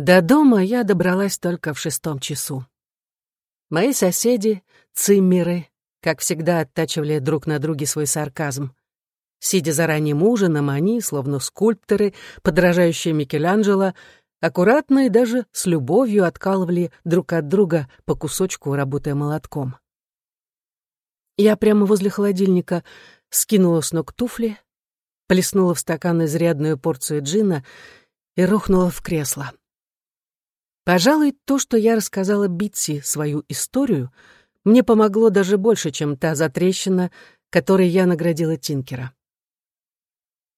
До дома я добралась только в шестом часу. Мои соседи, циммеры, как всегда, оттачивали друг на друге свой сарказм. Сидя за ранним ужином, они, словно скульпторы, подражающие Микеланджело, аккуратно и даже с любовью откалывали друг от друга по кусочку, работая молотком. Я прямо возле холодильника скинула с ног туфли, плеснула в стакан изрядную порцию джина и рухнула в кресло. Пожалуй, то, что я рассказала Битси свою историю, мне помогло даже больше, чем та затрещина, которой я наградила Тинкера.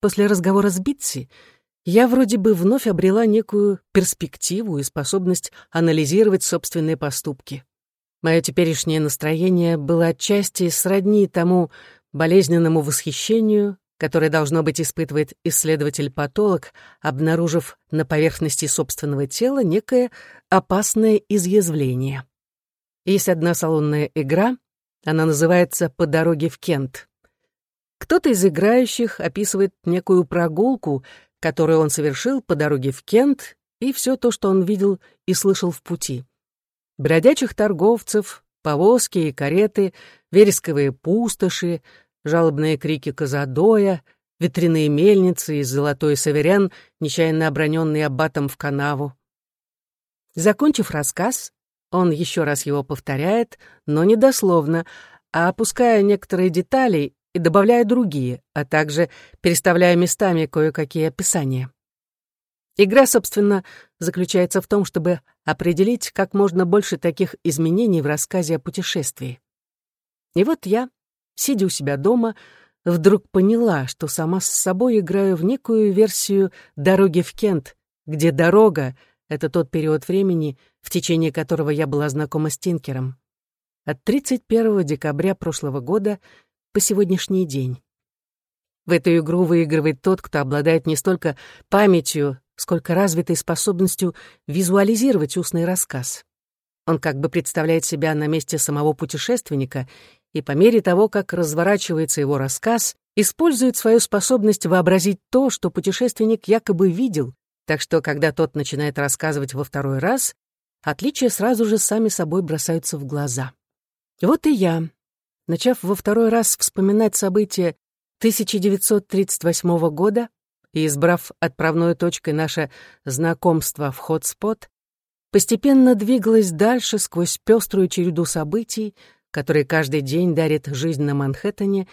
После разговора с Битси я вроде бы вновь обрела некую перспективу и способность анализировать собственные поступки. Мое теперешнее настроение было отчасти сродни тому болезненному восхищению, которое, должно быть, испытывает исследователь-патолог, обнаружив на поверхности собственного тела некое опасное изъязвление. Есть одна салонная игра, она называется «По дороге в Кент». Кто-то из играющих описывает некую прогулку, которую он совершил по дороге в Кент, и все то, что он видел и слышал в пути. Бродячих торговцев, повозки и кареты, вересковые пустоши, жалобные крики Казадоя, ветряные мельницы и золотой саверян, нечаянно оброненный аббатом в канаву. Закончив рассказ, он еще раз его повторяет, но не дословно, а опуская некоторые детали и добавляя другие, а также переставляя местами кое-какие описания. Игра, собственно, заключается в том, чтобы определить как можно больше таких изменений в рассказе о путешествии. И вот я, сидя у себя дома, вдруг поняла, что сама с собой играю в некую версию «Дороги в Кент», где дорога — это тот период времени, в течение которого я была знакома с Тинкером. От 31 декабря прошлого года по сегодняшний день. В эту игру выигрывает тот, кто обладает не столько памятью, сколько развитой способностью визуализировать устный рассказ. Он как бы представляет себя на месте самого путешественника и по мере того, как разворачивается его рассказ, использует свою способность вообразить то, что путешественник якобы видел, так что, когда тот начинает рассказывать во второй раз, отличия сразу же сами собой бросаются в глаза. Вот и я, начав во второй раз вспоминать события 1938 года и избрав отправной точкой наше знакомство в хотспот, постепенно двигалась дальше сквозь пеструю череду событий, который каждый день дарит жизнь на Манхэттене,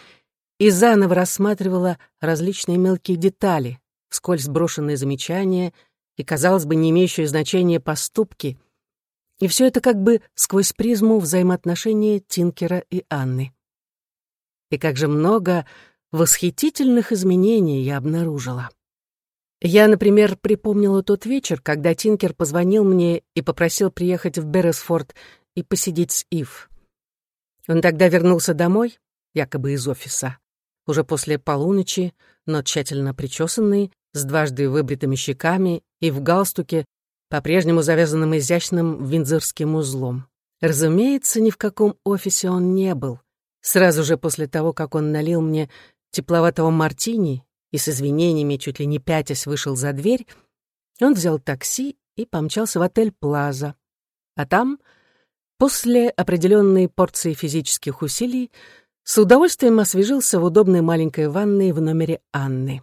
и заново рассматривала различные мелкие детали, вскользь брошенные замечания и, казалось бы, не имеющие значения поступки, и все это как бы сквозь призму взаимоотношения Тинкера и Анны. И как же много восхитительных изменений я обнаружила. Я, например, припомнила тот вечер, когда Тинкер позвонил мне и попросил приехать в Берресфорд и посидеть с Ив. Он тогда вернулся домой, якобы из офиса, уже после полуночи, но тщательно причесанный, с дважды выбритыми щеками и в галстуке, по-прежнему завязанным изящным виндзорским узлом. Разумеется, ни в каком офисе он не был. Сразу же после того, как он налил мне тепловатого мартини и с извинениями, чуть ли не пятясь, вышел за дверь, он взял такси и помчался в отель «Плаза». А там После определенной порции физических усилий с удовольствием освежился в удобной маленькой ванной в номере Анны.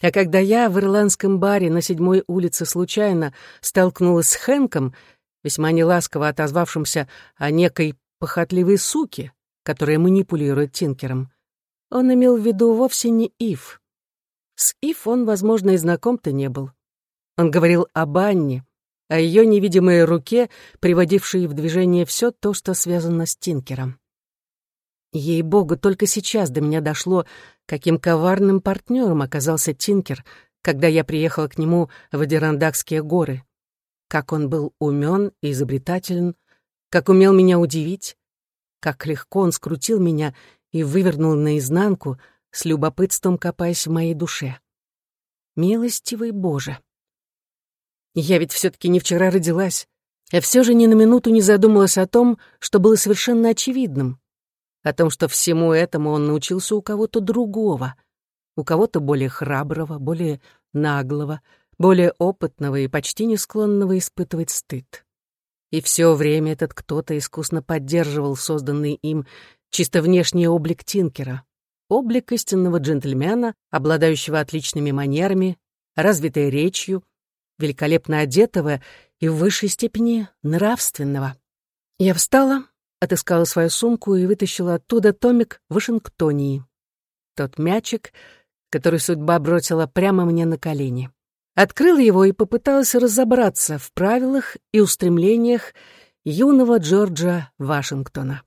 А когда я в ирландском баре на седьмой улице случайно столкнулась с Хэнком, весьма неласково отозвавшимся о некой похотливой суке, которая манипулирует Тинкером, он имел в виду вовсе не Ив. С Ив он, возможно, и знаком-то не был. Он говорил об Анне, о ее невидимой руке, приводившей в движение все то, что связано с Тинкером. Ей-богу, только сейчас до меня дошло, каким коварным партнером оказался Тинкер, когда я приехала к нему в Адирандакские горы. Как он был умен и изобретателен, как умел меня удивить, как легко он скрутил меня и вывернул наизнанку, с любопытством копаясь в моей душе. Милостивый Боже! Я ведь все-таки не вчера родилась. Я все же ни на минуту не задумалась о том, что было совершенно очевидным. О том, что всему этому он научился у кого-то другого, у кого-то более храброго, более наглого, более опытного и почти не склонного испытывать стыд. И все время этот кто-то искусно поддерживал созданный им чисто внешний облик Тинкера, облик истинного джентльмена, обладающего отличными манерами, развитой речью, великолепно одетого и в высшей степени нравственного. Я встала, отыскала свою сумку и вытащила оттуда томик Вашингтонии. Тот мячик, который судьба бросила прямо мне на колени. Открыла его и попыталась разобраться в правилах и устремлениях юного Джорджа Вашингтона.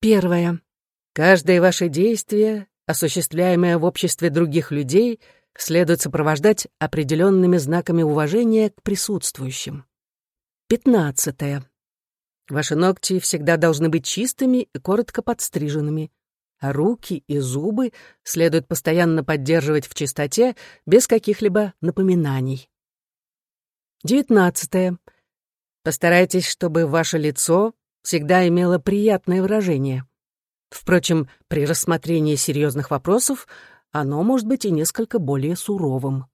Первое. Каждое ваше действие, осуществляемое в обществе других людей, следует сопровождать определенными знаками уважения к присутствующим. Пятнадцатое. Ваши ногти всегда должны быть чистыми и коротко подстриженными, а руки и зубы следует постоянно поддерживать в чистоте без каких-либо напоминаний. Девятнадцатое. Постарайтесь, чтобы ваше лицо всегда имело приятное выражение. Впрочем, при рассмотрении серьезных вопросов оно может быть и несколько более суровым.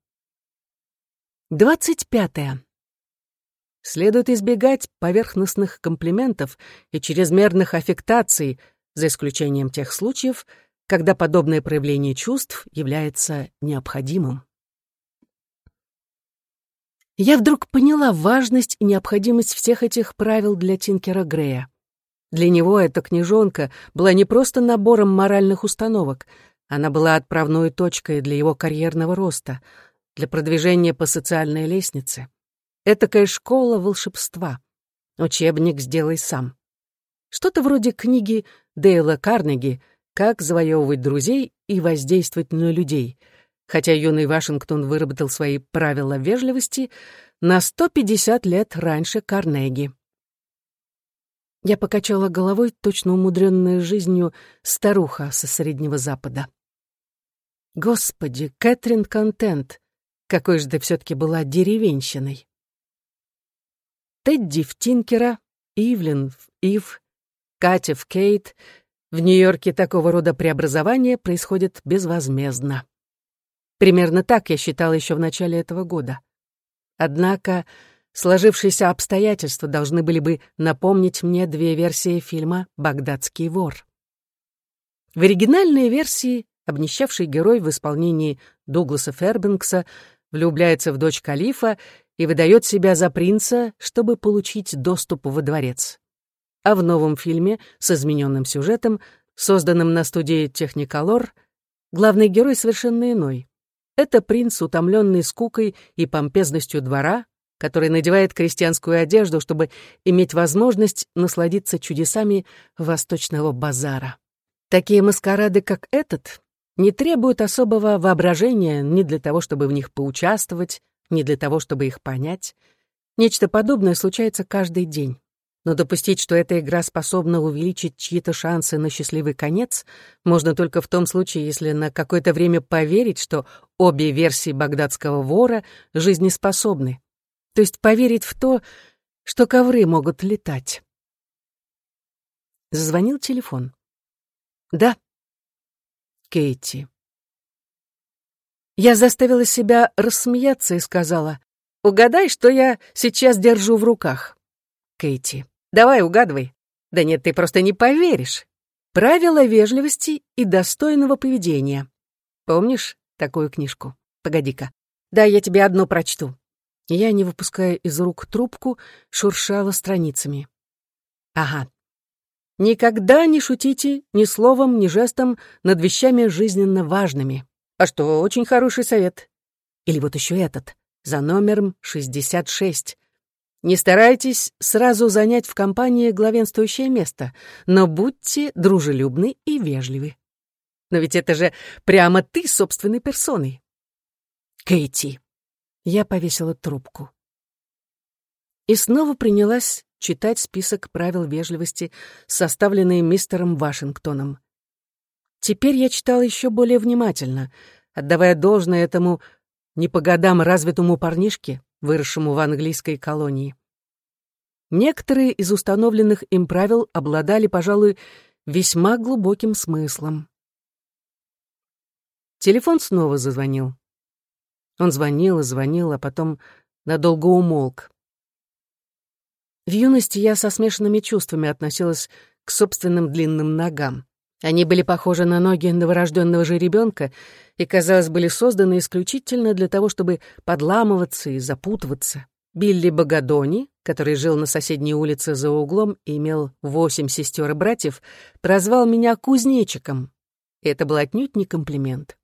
Двадцать пятое. Следует избегать поверхностных комплиментов и чрезмерных аффектаций, за исключением тех случаев, когда подобное проявление чувств является необходимым. Я вдруг поняла важность и необходимость всех этих правил для Тинкера Грея. Для него эта книжонка была не просто набором моральных установок, она была отправной точкой для его карьерного роста, для продвижения по социальной лестнице. Этакая школа волшебства. Учебник «Сделай сам». Что-то вроде книги Дейла Карнеги «Как завоевывать друзей и воздействовать на людей», хотя юный Вашингтон выработал свои правила вежливости на 150 лет раньше Карнеги. Я покачала головой, точно умудренная жизнью старуха со Среднего Запада. Господи, Кэтрин Контент, какой же ты все-таки была деревенщиной. Тедди в Тинкера, Ивлин в Ив, Катя в Кейт. В Нью-Йорке такого рода преобразования происходят безвозмездно. Примерно так я считала еще в начале этого года. Однако Сложившиеся обстоятельства должны были бы напомнить мне две версии фильма «Багдадский вор». В оригинальной версии обнищавший герой в исполнении Дугласа Фербенкса влюбляется в дочь калифа и выдает себя за принца, чтобы получить доступ во дворец. А в новом фильме с измененным сюжетом, созданном на студии Техниколор, главный герой совершенно иной. Это принц, утомленный скукой и помпезностью двора, который надевает крестьянскую одежду, чтобы иметь возможность насладиться чудесами восточного базара. Такие маскарады, как этот, не требуют особого воображения ни для того, чтобы в них поучаствовать, ни для того, чтобы их понять. Нечто подобное случается каждый день. Но допустить, что эта игра способна увеличить чьи-то шансы на счастливый конец, можно только в том случае, если на какое-то время поверить, что обе версии багдадского вора жизнеспособны то есть поверить в то, что ковры могут летать. Зазвонил телефон. «Да». Кейти. Я заставила себя рассмеяться и сказала, «Угадай, что я сейчас держу в руках». Кейти. «Давай, угадывай». «Да нет, ты просто не поверишь». «Правила вежливости и достойного поведения». Помнишь такую книжку? Погоди-ка. Да, я тебе одну прочту. Я, не выпуская из рук трубку, шуршала страницами. Ага. Никогда не шутите ни словом, ни жестом над вещами жизненно важными. А что, очень хороший совет. Или вот еще этот, за номером 66. Не старайтесь сразу занять в компании главенствующее место, но будьте дружелюбны и вежливы. Но ведь это же прямо ты собственной персоной. Кейти. Я повесила трубку. И снова принялась читать список правил вежливости, составленный мистером Вашингтоном. Теперь я читала еще более внимательно, отдавая должное этому не по годам развитому парнишке, выросшему в английской колонии. Некоторые из установленных им правил обладали, пожалуй, весьма глубоким смыслом. Телефон снова зазвонил. Он звонил и звонил, а потом надолго умолк. В юности я со смешанными чувствами относилась к собственным длинным ногам. Они были похожи на ноги новорожденного же ребенка и, казалось, были созданы исключительно для того, чтобы подламываться и запутываться. Билли Богодони, который жил на соседней улице за углом и имел восемь сестер и братьев, прозвал меня кузнечиком. И это был отнюдь не комплимент.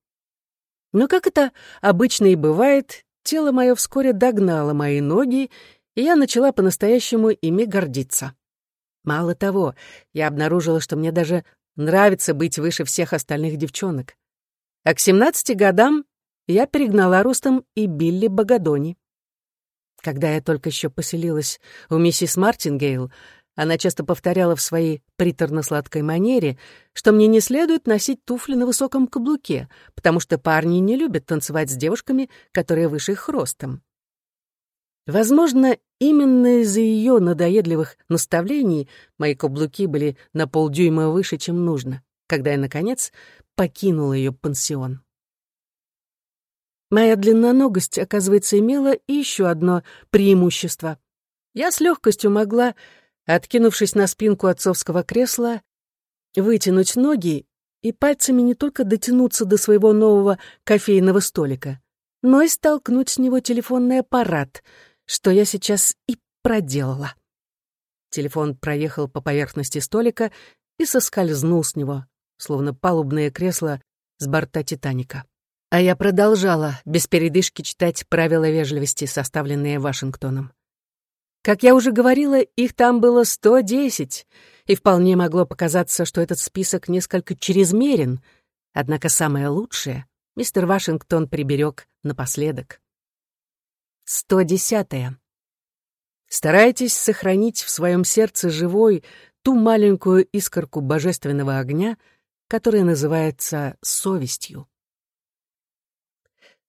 Но, как это обычно и бывает, тело мое вскоре догнало мои ноги, и я начала по-настоящему ими гордиться. Мало того, я обнаружила, что мне даже нравится быть выше всех остальных девчонок. А к 17 годам я перегнала ростом и Билли Богодони. Когда я только еще поселилась у миссис Мартингейл, она часто повторяла в своей приторно-сладкой манере, что мне не следует носить туфли на высоком каблуке, потому что парни не любят танцевать с девушками, которые выше их ростом. Возможно, именно из-за ее надоедливых наставлений мои каблуки были на полдюйма выше, чем нужно, когда я, наконец, покинула ее пансион. Моя длинноногость, оказывается, имела и еще одно преимущество. Я с легкостью могла откинувшись на спинку отцовского кресла, вытянуть ноги и пальцами не только дотянуться до своего нового кофейного столика, но и столкнуть с него телефонный аппарат, что я сейчас и проделала. Телефон проехал по поверхности столика и соскользнул с него, словно палубное кресло с борта «Титаника». А я продолжала без передышки читать правила вежливости, составленные Вашингтоном. Как я уже говорила, их там было 110, и вполне могло показаться, что этот список несколько чрезмерен, однако самое лучшее мистер Вашингтон приберег напоследок. 110. -е. Старайтесь сохранить в своем сердце живой ту маленькую искорку божественного огня, которая называется совестью.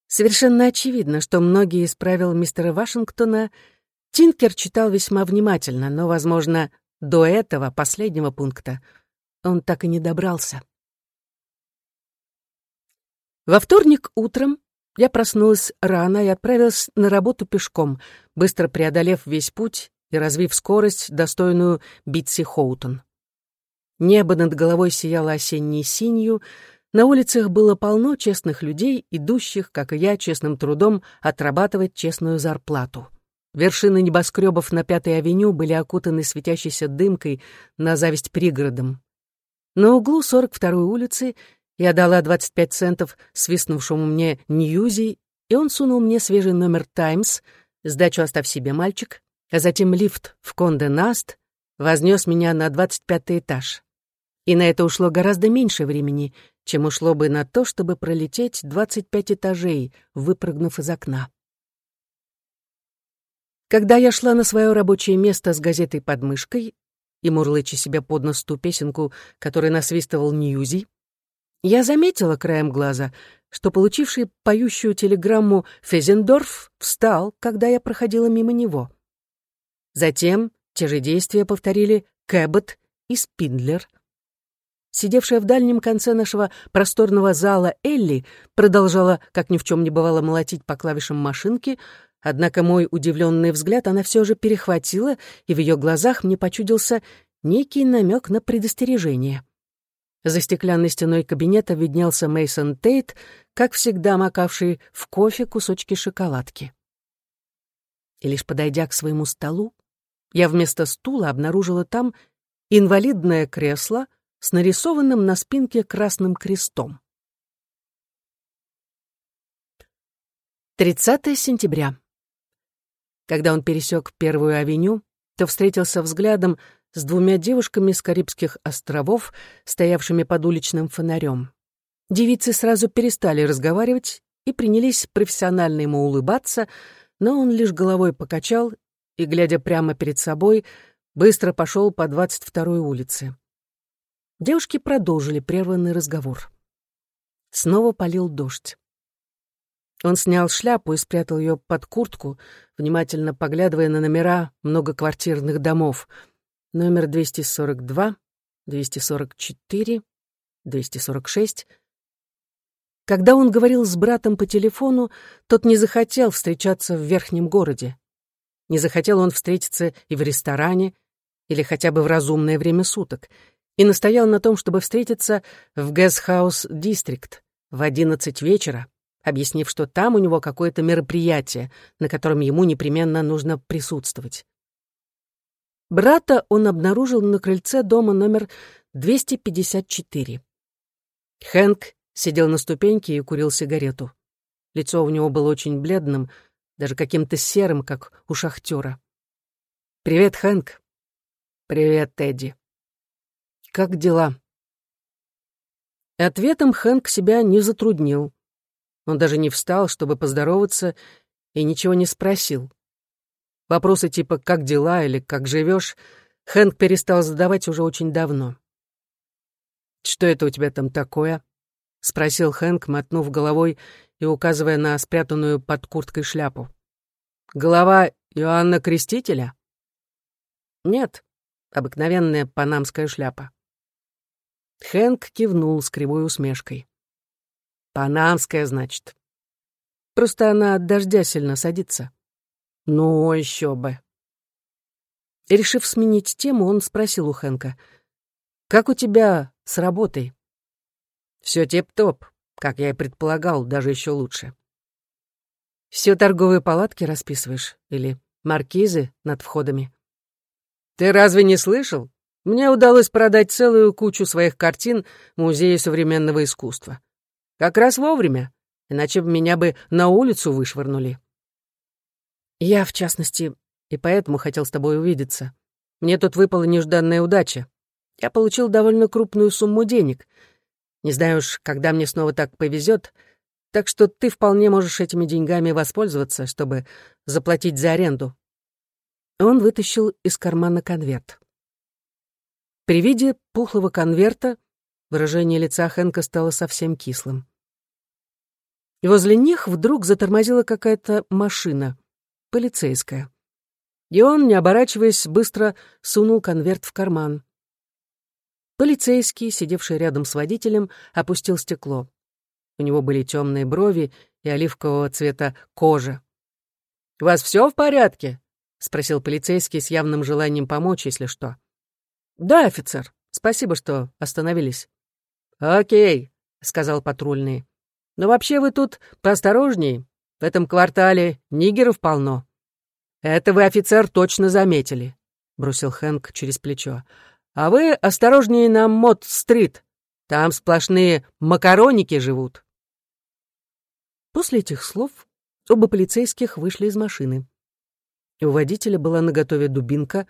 Совершенно очевидно, что многие из правил мистера Вашингтона — Тинкер читал весьма внимательно, но, возможно, до этого, последнего пункта, он так и не добрался. Во вторник утром я проснулась рано и отправилась на работу пешком, быстро преодолев весь путь и развив скорость, достойную Битси Хоутон. Небо над головой сияло осенней синью, на улицах было полно честных людей, идущих, как и я, честным трудом отрабатывать честную зарплату. Вершины небоскребов на Пятой авеню были окутаны светящейся дымкой на зависть пригородам. На углу 42-й улицы я дала 25 центов свистнувшему мне Ньюзи, и он сунул мне свежий номер «Таймс», сдачу «Оставь себе, мальчик», а затем лифт в Конде Наст вознес меня на 25 этаж. И на это ушло гораздо меньше времени, чем ушло бы на то, чтобы пролететь 25 этажей, выпрыгнув из окна. Когда я шла на свое рабочее место с газетой под мышкой и мурлыча себе под нос ту песенку, которую насвистывал Ньюзи, я заметила краем глаза, что получивший поющую телеграмму Фезендорф встал, когда я проходила мимо него. Затем те же действия повторили Кэббот и Спиндлер. Сидевшая в дальнем конце нашего просторного зала Элли продолжала, как ни в чем не бывало, молотить по клавишам машинки, Однако мой удивленный взгляд она все же перехватила, и в ее глазах мне почудился некий намек на предостережение. За стеклянной стеной кабинета виднелся Мейсон Тейт, как всегда макавший в кофе кусочки шоколадки. И лишь подойдя к своему столу, я вместо стула обнаружила там инвалидное кресло с нарисованным на спинке красным крестом. 30 сентября. Когда он пересек Первую авеню, то встретился взглядом с двумя девушками с Карибских островов, стоявшими под уличным фонарем. Девицы сразу перестали разговаривать и принялись профессионально ему улыбаться, но он лишь головой покачал и, глядя прямо перед собой, быстро пошел по 22-й улице. Девушки продолжили прерванный разговор. Снова полил дождь. Он снял шляпу и спрятал ее под куртку, внимательно поглядывая на номера многоквартирных домов. Номер 242, 244, 246. Когда он говорил с братом по телефону, тот не захотел встречаться в верхнем городе. Не захотел он встретиться и в ресторане, или хотя бы в разумное время суток, и настоял на том, чтобы встретиться в Гэсхаус Дистрикт в одиннадцать вечера, объяснив, что там у него какое-то мероприятие, на котором ему непременно нужно присутствовать. Брата он обнаружил на крыльце дома номер 254. Хэнк сидел на ступеньке и курил сигарету. Лицо у него было очень бледным, даже каким-то серым, как у шахтера. «Привет, Хэнк». «Привет, Тедди». «Как дела?» Ответом Хэнк себя не затруднил. Он даже не встал, чтобы поздороваться, и ничего не спросил. Вопросы типа «как дела» или «как живешь» Хэнк перестал задавать уже очень давно. «Что это у тебя там такое?» — спросил Хэнк, мотнув головой и указывая на спрятанную под курткой шляпу. «Голова Иоанна Крестителя?» «Нет, обыкновенная панамская шляпа». Хэнк кивнул с кривой усмешкой. «Панамская, значит. Просто она от дождя сильно садится». «Ну, еще бы». Решив сменить тему, он спросил у Хэнка, «Как у тебя с работой?» Все тип-топ, как я и предполагал, даже еще лучше. Все торговые палатки расписываешь? Или маркизы над входами? Ты разве не слышал? Мне удалось продать целую кучу своих картин Музею современного искусства. Как раз вовремя, иначе меня бы на улицу вышвырнули. Я, в частности, и поэтому хотел с тобой увидеться. Мне тут выпала нежданная удача. Я получил довольно крупную сумму денег — не знаю уж, когда мне снова так повезет, так что ты вполне можешь этими деньгами воспользоваться, чтобы заплатить за аренду». Он вытащил из кармана конверт. При виде пухлого конверта выражение лица Хэнка стало совсем кислым. И возле них вдруг затормозила какая-то машина, полицейская. И он, не оборачиваясь, быстро сунул конверт в карман. Полицейский, сидевший рядом с водителем, опустил стекло. У него были темные брови и оливкового цвета кожа. «У вас все в порядке?» — спросил полицейский с явным желанием помочь, если что. «Да, офицер. Спасибо, что остановились». «Окей», — сказал патрульный. «Но вообще вы тут поосторожней. В этом квартале нигеров полно». «Это вы, офицер, точно заметили», — бросил Хэнк через плечо. А вы осторожнее на Мод-стрит. Там сплошные макароники живут. После этих слов оба полицейских вышли из машины. У водителя была наготове дубинка.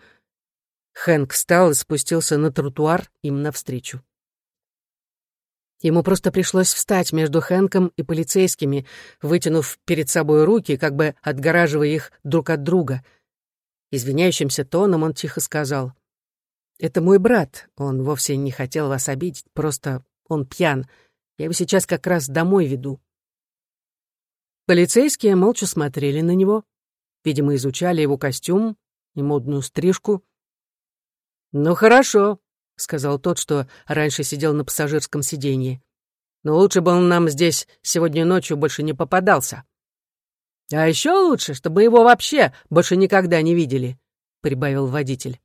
Хэнк встал и спустился на тротуар им навстречу. Ему просто пришлось встать между Хэнком и полицейскими, вытянув перед собой руки, как бы отгораживая их друг от друга. Извиняющимся тоном он тихо сказал — это мой брат. Он вовсе не хотел вас обидеть, просто он пьян. Я его сейчас как раз домой веду». Полицейские молча смотрели на него, видимо, изучали его костюм и модную стрижку. «Ну, хорошо», — сказал тот, что раньше сидел на пассажирском сиденье. «Но лучше бы он нам здесь сегодня ночью больше не попадался». «А еще лучше, чтобы его вообще больше никогда не видели», — прибавил водитель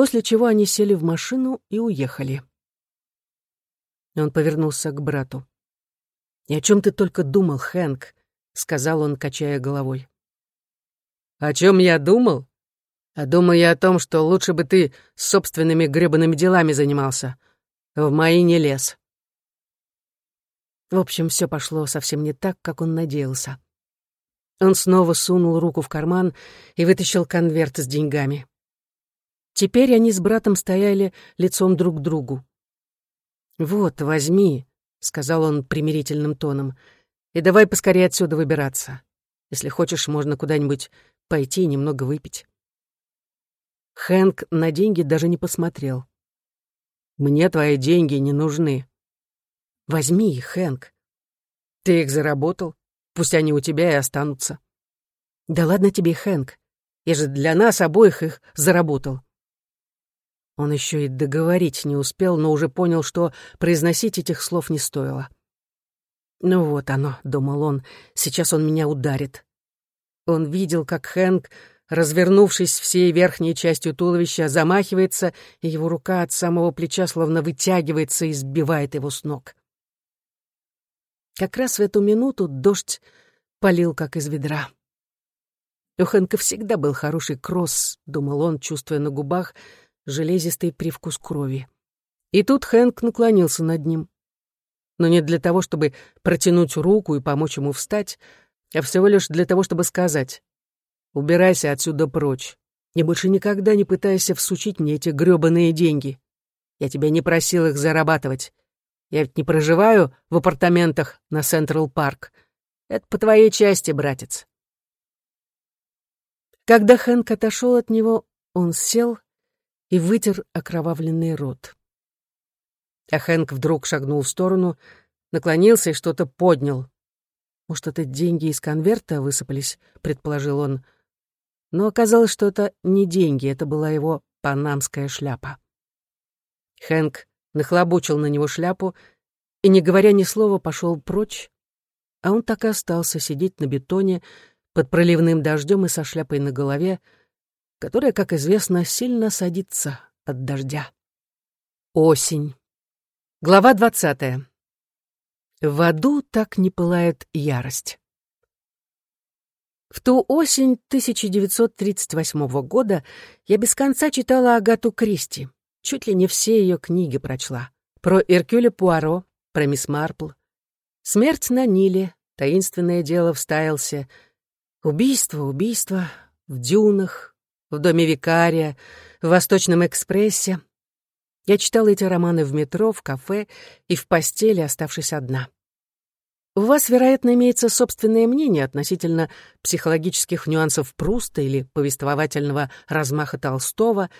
после чего они сели в машину и уехали. Он повернулся к брату. «И о чем ты только думал, Хэнк?» — сказал он, качая головой. «О чем я думал? А думаю я о том, что лучше бы ты собственными гребаными делами занимался. В мои не лез». В общем, все пошло совсем не так, как он надеялся. Он снова сунул руку в карман и вытащил конверт с деньгами. Теперь они с братом стояли лицом друг к другу. «Вот, возьми», — сказал он примирительным тоном, «и давай поскорее отсюда выбираться. Если хочешь, можно куда-нибудь пойти и немного выпить». Хэнк на деньги даже не посмотрел. «Мне твои деньги не нужны». «Возьми их, Хэнк. Ты их заработал, пусть они у тебя и останутся». «Да ладно тебе, Хэнк, я же для нас обоих их заработал». Он еще и договорить не успел, но уже понял, что произносить этих слов не стоило. «Ну вот оно», — думал он, — «сейчас он меня ударит». Он видел, как Хэнк, развернувшись всей верхней частью туловища, замахивается, и его рука от самого плеча словно вытягивается и сбивает его с ног. Как раз в эту минуту дождь полил, как из ведра. У Хэнка всегда был хороший кросс, думал он, чувствуя на губах железистый привкус крови. И тут Хэнк наклонился над ним. Но не для того, чтобы протянуть руку и помочь ему встать, а всего лишь для того, чтобы сказать «Убирайся отсюда прочь и больше никогда не пытайся всучить мне эти грёбаные деньги. Я тебя не просил их зарабатывать. Я ведь не проживаю в апартаментах на Централ Парк. Это по твоей части, братец». Когда Хэнк отошел от него, он сел и вытер окровавленный рот. А Хэнк вдруг шагнул в сторону, наклонился и что-то поднял. «Может, это деньги из конверта высыпались?» — предположил он. Но оказалось, что это не деньги, это была его панамская шляпа. Хэнк нахлобучил на него шляпу и, не говоря ни слова, пошел прочь, а он так и остался сидеть на бетоне, под проливным дождем и со шляпой на голове, которая, как известно, сильно садится от дождя. Осень. Глава двадцатая. В аду так не пылает ярость. В ту осень 1938 года я без конца читала Агату Кристи. Чуть ли не все ее книги прочла. Про Эркюля Пуаро, про мисс Марпл. «Смерть на Ниле», «Таинственное дело в Стайлсе», Убийство, убийство в дюнах, в доме викария, в Восточном экспрессе. Я читала эти романы в метро, в кафе и в постели, оставшись одна. У вас, вероятно, имеется собственное мнение относительно психологических нюансов Пруста или повествовательного размаха Толстого,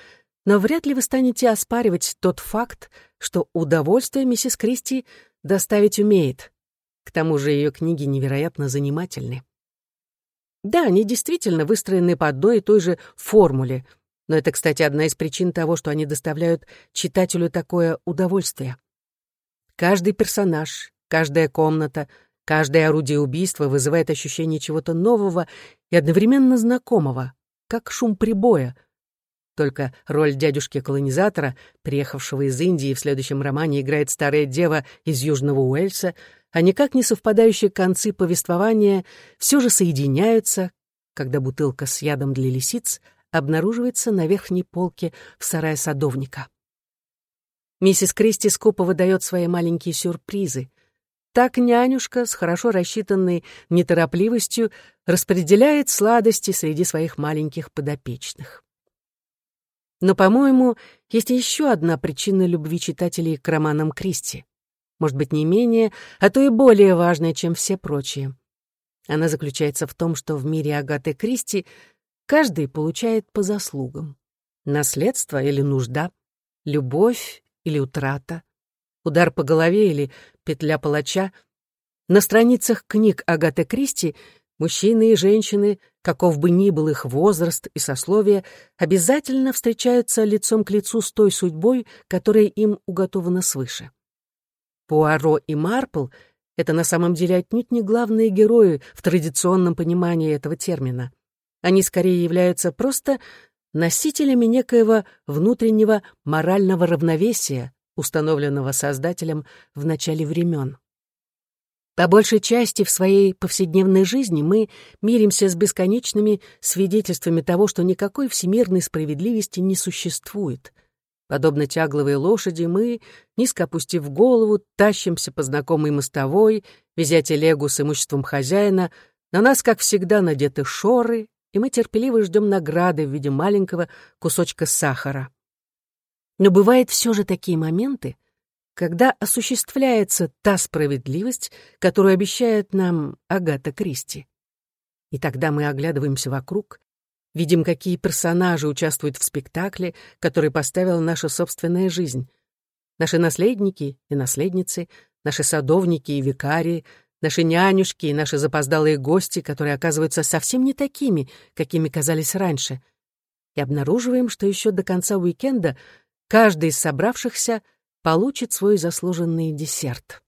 но вряд ли вы станете оспаривать тот факт, что удовольствие миссис Кристи доставить умеет. К тому же ее книги невероятно занимательны. Да, они действительно выстроены по одной и той же формуле, но это, кстати, одна из причин того, что они доставляют читателю такое удовольствие. Каждый персонаж, каждая комната, каждое орудие убийства вызывает ощущение чего-то нового и одновременно знакомого, как шум прибоя. Только роль дядюшки-колонизатора, приехавшего из Индии в следующем романе, играет старая дева из Южного Уэльса — а никак не совпадающие концы повествования все же соединяются, когда бутылка с ядом для лисиц обнаруживается на верхней полке в сарае садовника. Миссис Кристи скупо выдает свои маленькие сюрпризы. Так нянюшка с хорошо рассчитанной неторопливостью распределяет сладости среди своих маленьких подопечных. Но, по-моему, есть еще одна причина любви читателей к романам Кристи может быть, не менее, а то и более важная, чем все прочие. Она заключается в том, что в мире Агаты Кристи каждый получает по заслугам. Наследство или нужда, любовь или утрата, удар по голове или петля палача. На страницах книг Агаты Кристи мужчины и женщины, каков бы ни был их возраст и сословие, обязательно встречаются лицом к лицу с той судьбой, которая им уготована свыше. Пуаро и Марпл — это на самом деле отнюдь не главные герои в традиционном понимании этого термина. Они скорее являются просто носителями некоего внутреннего морального равновесия, установленного Создателем в начале времен. По большей части в своей повседневной жизни мы миримся с бесконечными свидетельствами того, что никакой всемирной справедливости не существует — Подобно тягловой лошади, мы, низко опустив голову, тащимся по знакомой мостовой, везя телегу с имуществом хозяина, на нас, как всегда, надеты шоры, и мы терпеливо ждем награды в виде маленького кусочка сахара. Но бывают все же такие моменты, когда осуществляется та справедливость, которую обещает нам Агата Кристи. И тогда мы оглядываемся вокруг Видим, какие персонажи участвуют в спектакле, который поставила наша собственная жизнь. Наши наследники и наследницы, наши садовники и викарии, наши нянюшки и наши запоздалые гости, которые оказываются совсем не такими, какими казались раньше. И обнаруживаем, что еще до конца уикенда каждый из собравшихся получит свой заслуженный десерт.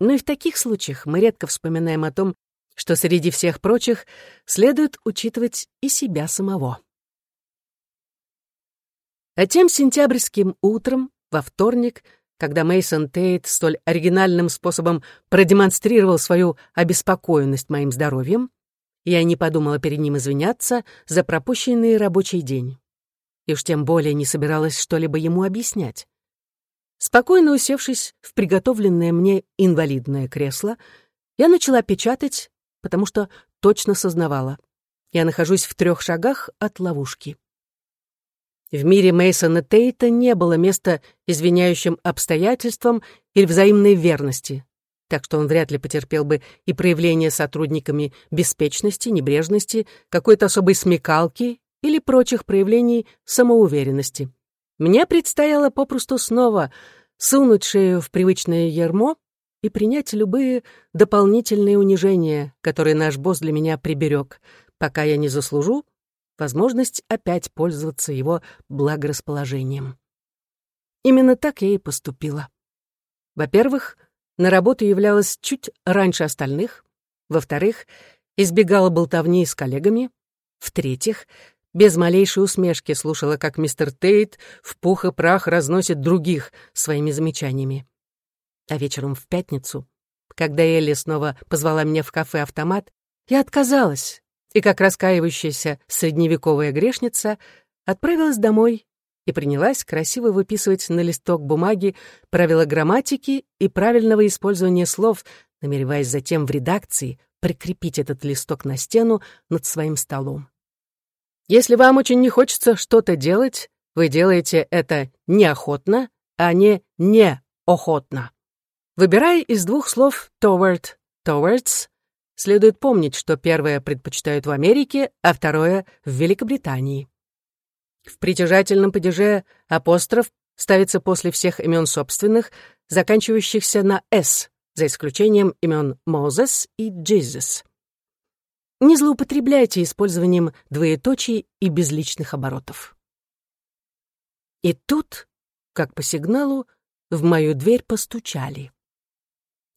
Но и в таких случаях мы редко вспоминаем о том, что среди всех прочих следует учитывать и себя самого. А тем сентябрьским утром, во вторник, когда Мейсон Тейт столь оригинальным способом продемонстрировал свою обеспокоенность моим здоровьем, я не подумала перед ним извиняться за пропущенный рабочий день. И уж тем более не собиралась что-либо ему объяснять. Спокойно усевшись в приготовленное мне инвалидное кресло, я начала печатать, потому что точно сознавала. Я нахожусь в трех шагах от ловушки. В мире Мейсона Тейта не было места извиняющим обстоятельствам или взаимной верности, так что он вряд ли потерпел бы и проявление сотрудниками беспечности, небрежности, какой-то особой смекалки или прочих проявлений самоуверенности. Мне предстояло попросту снова сунуть шею в привычное ярмо и принять любые дополнительные унижения, которые наш босс для меня приберег, пока я не заслужу возможность опять пользоваться его благорасположением. Именно так я и поступила. Во-первых, на работу являлась чуть раньше остальных. Во-вторых, избегала болтовни с коллегами. В-третьих, без малейшей усмешки слушала, как мистер Тейт в пух и прах разносит других своими замечаниями. А вечером в пятницу, когда Элли снова позвала меня в кафе-автомат, я отказалась и, как раскаивающаяся средневековая грешница, отправилась домой и принялась красиво выписывать на листок бумаги правила грамматики и правильного использования слов, намереваясь затем в редакции прикрепить этот листок на стену над своим столом. Если вам очень не хочется что-то делать, вы делаете это неохотно, а не неохотно. Выбирая из двух слов toward, towards, следует помнить, что первое предпочитают в Америке, а второе — в Великобритании. В притяжательном падеже апостроф ставится после всех имен собственных, заканчивающихся на «с», за исключением имен Мозес и Джизус. Не злоупотребляйте использованием двоеточий и безличных оборотов. И тут, как по сигналу, в мою дверь постучали.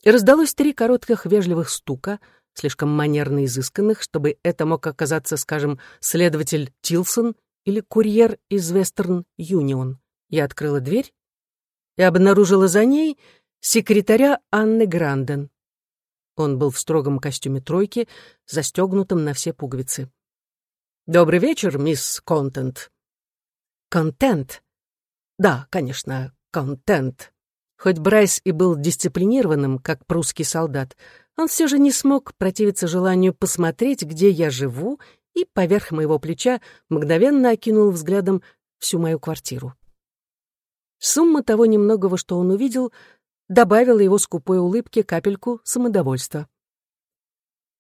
И раздалось три коротких вежливых стука, слишком манерно изысканных, чтобы это мог оказаться, скажем, следователь Тилсон или курьер из Вестерн Юнион. Я открыла дверь и обнаружила за ней секретаря Анны Гранден. Он был в строгом костюме тройки, застегнутом на все пуговицы. «Добрый вечер, мисс Контент». «Контент?» «Да, конечно, контент». Хоть Брайс и был дисциплинированным, как прусский солдат, он все же не смог противиться желанию посмотреть, где я живу, и поверх моего плеча мгновенно окинул взглядом всю мою квартиру. Сумма того немногого, что он увидел, добавила его скупой улыбке капельку самодовольства.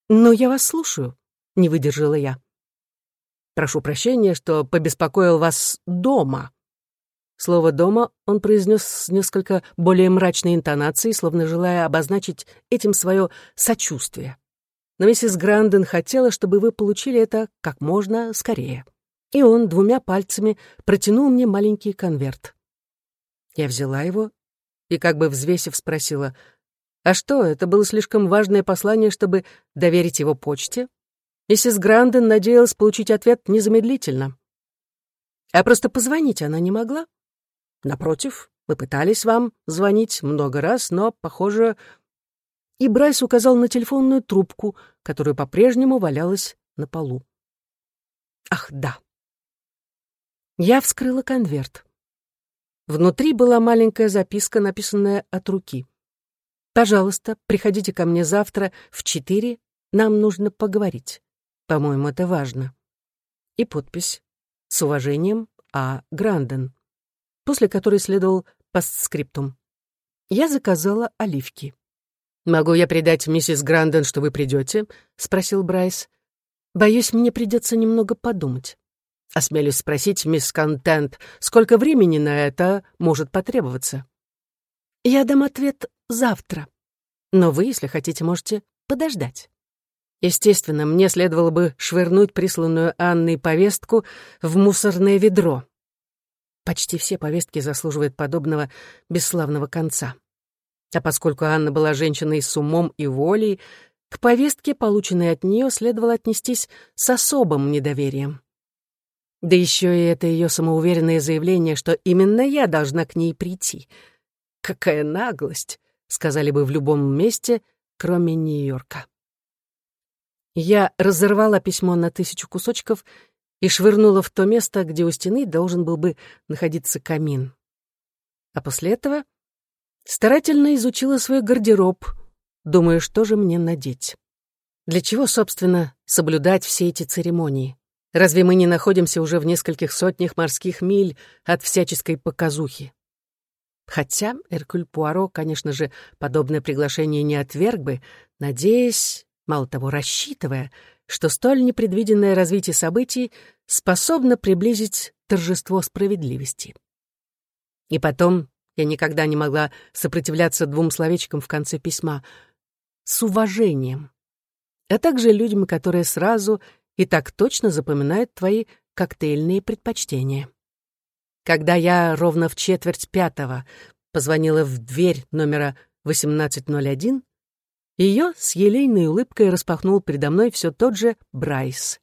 «Но я вас слушаю», — не выдержала я. «Прошу прощения, что побеспокоил вас дома». Слово «дома» он произнес с несколько более мрачной интонацией, словно желая обозначить этим свое сочувствие. Но миссис Гранден хотела, чтобы вы получили это как можно скорее. И он двумя пальцами протянул мне маленький конверт. Я взяла его и, как бы взвесив, спросила, «А что, это было слишком важное послание, чтобы доверить его почте?» Миссис Гранден надеялась получить ответ незамедлительно. А просто позвонить она не могла. Напротив, мы пытались вам звонить много раз, но, похоже... И Брайс указал на телефонную трубку, которая по-прежнему валялась на полу. Ах, да. Я вскрыла конверт. Внутри была маленькая записка, написанная от руки. «Пожалуйста, приходите ко мне завтра в четыре, нам нужно поговорить. По-моему, это важно». И подпись «С уважением, А. Гранден», после которой следовал постскриптум. Я заказала оливки. «Могу я передать миссис Гранден, что вы придете?» — спросил Брайс. «Боюсь, мне придется немного подумать». Осмелюсь спросить, мисс Контент, сколько времени на это может потребоваться? Я дам ответ завтра. Но вы, если хотите, можете подождать. Естественно, мне следовало бы швырнуть присланную Анной повестку в мусорное ведро. Почти все повестки заслуживают подобного бесславного конца. А поскольку Анна была женщиной с умом и волей, к повестке, полученной от нее, следовало отнестись с особым недоверием. Да еще и это ее самоуверенное заявление, что именно я должна к ней прийти. Какая наглость, сказали бы в любом месте, кроме Нью-Йорка. Я разорвала письмо на тысячу кусочков и швырнула в то место, где у стены должен был бы находиться камин. А после этого старательно изучила свой гардероб, думая, что же мне надеть. Для чего, собственно, соблюдать все эти церемонии? Разве мы не находимся уже в нескольких сотнях морских миль от всяческой показухи? Хотя Эркюль Пуаро, конечно же, подобное приглашение не отверг бы, надеясь, мало того, рассчитывая, что столь непредвиденное развитие событий способно приблизить торжество справедливости. И потом я никогда не могла сопротивляться двум словечкам в конце письма с уважением, а также людям, которые сразу и так точно запоминают твои коктейльные предпочтения. Когда я ровно в четверть пятого позвонила в дверь номера 1801, ее с елейной улыбкой распахнул передо мной все тот же Брайс.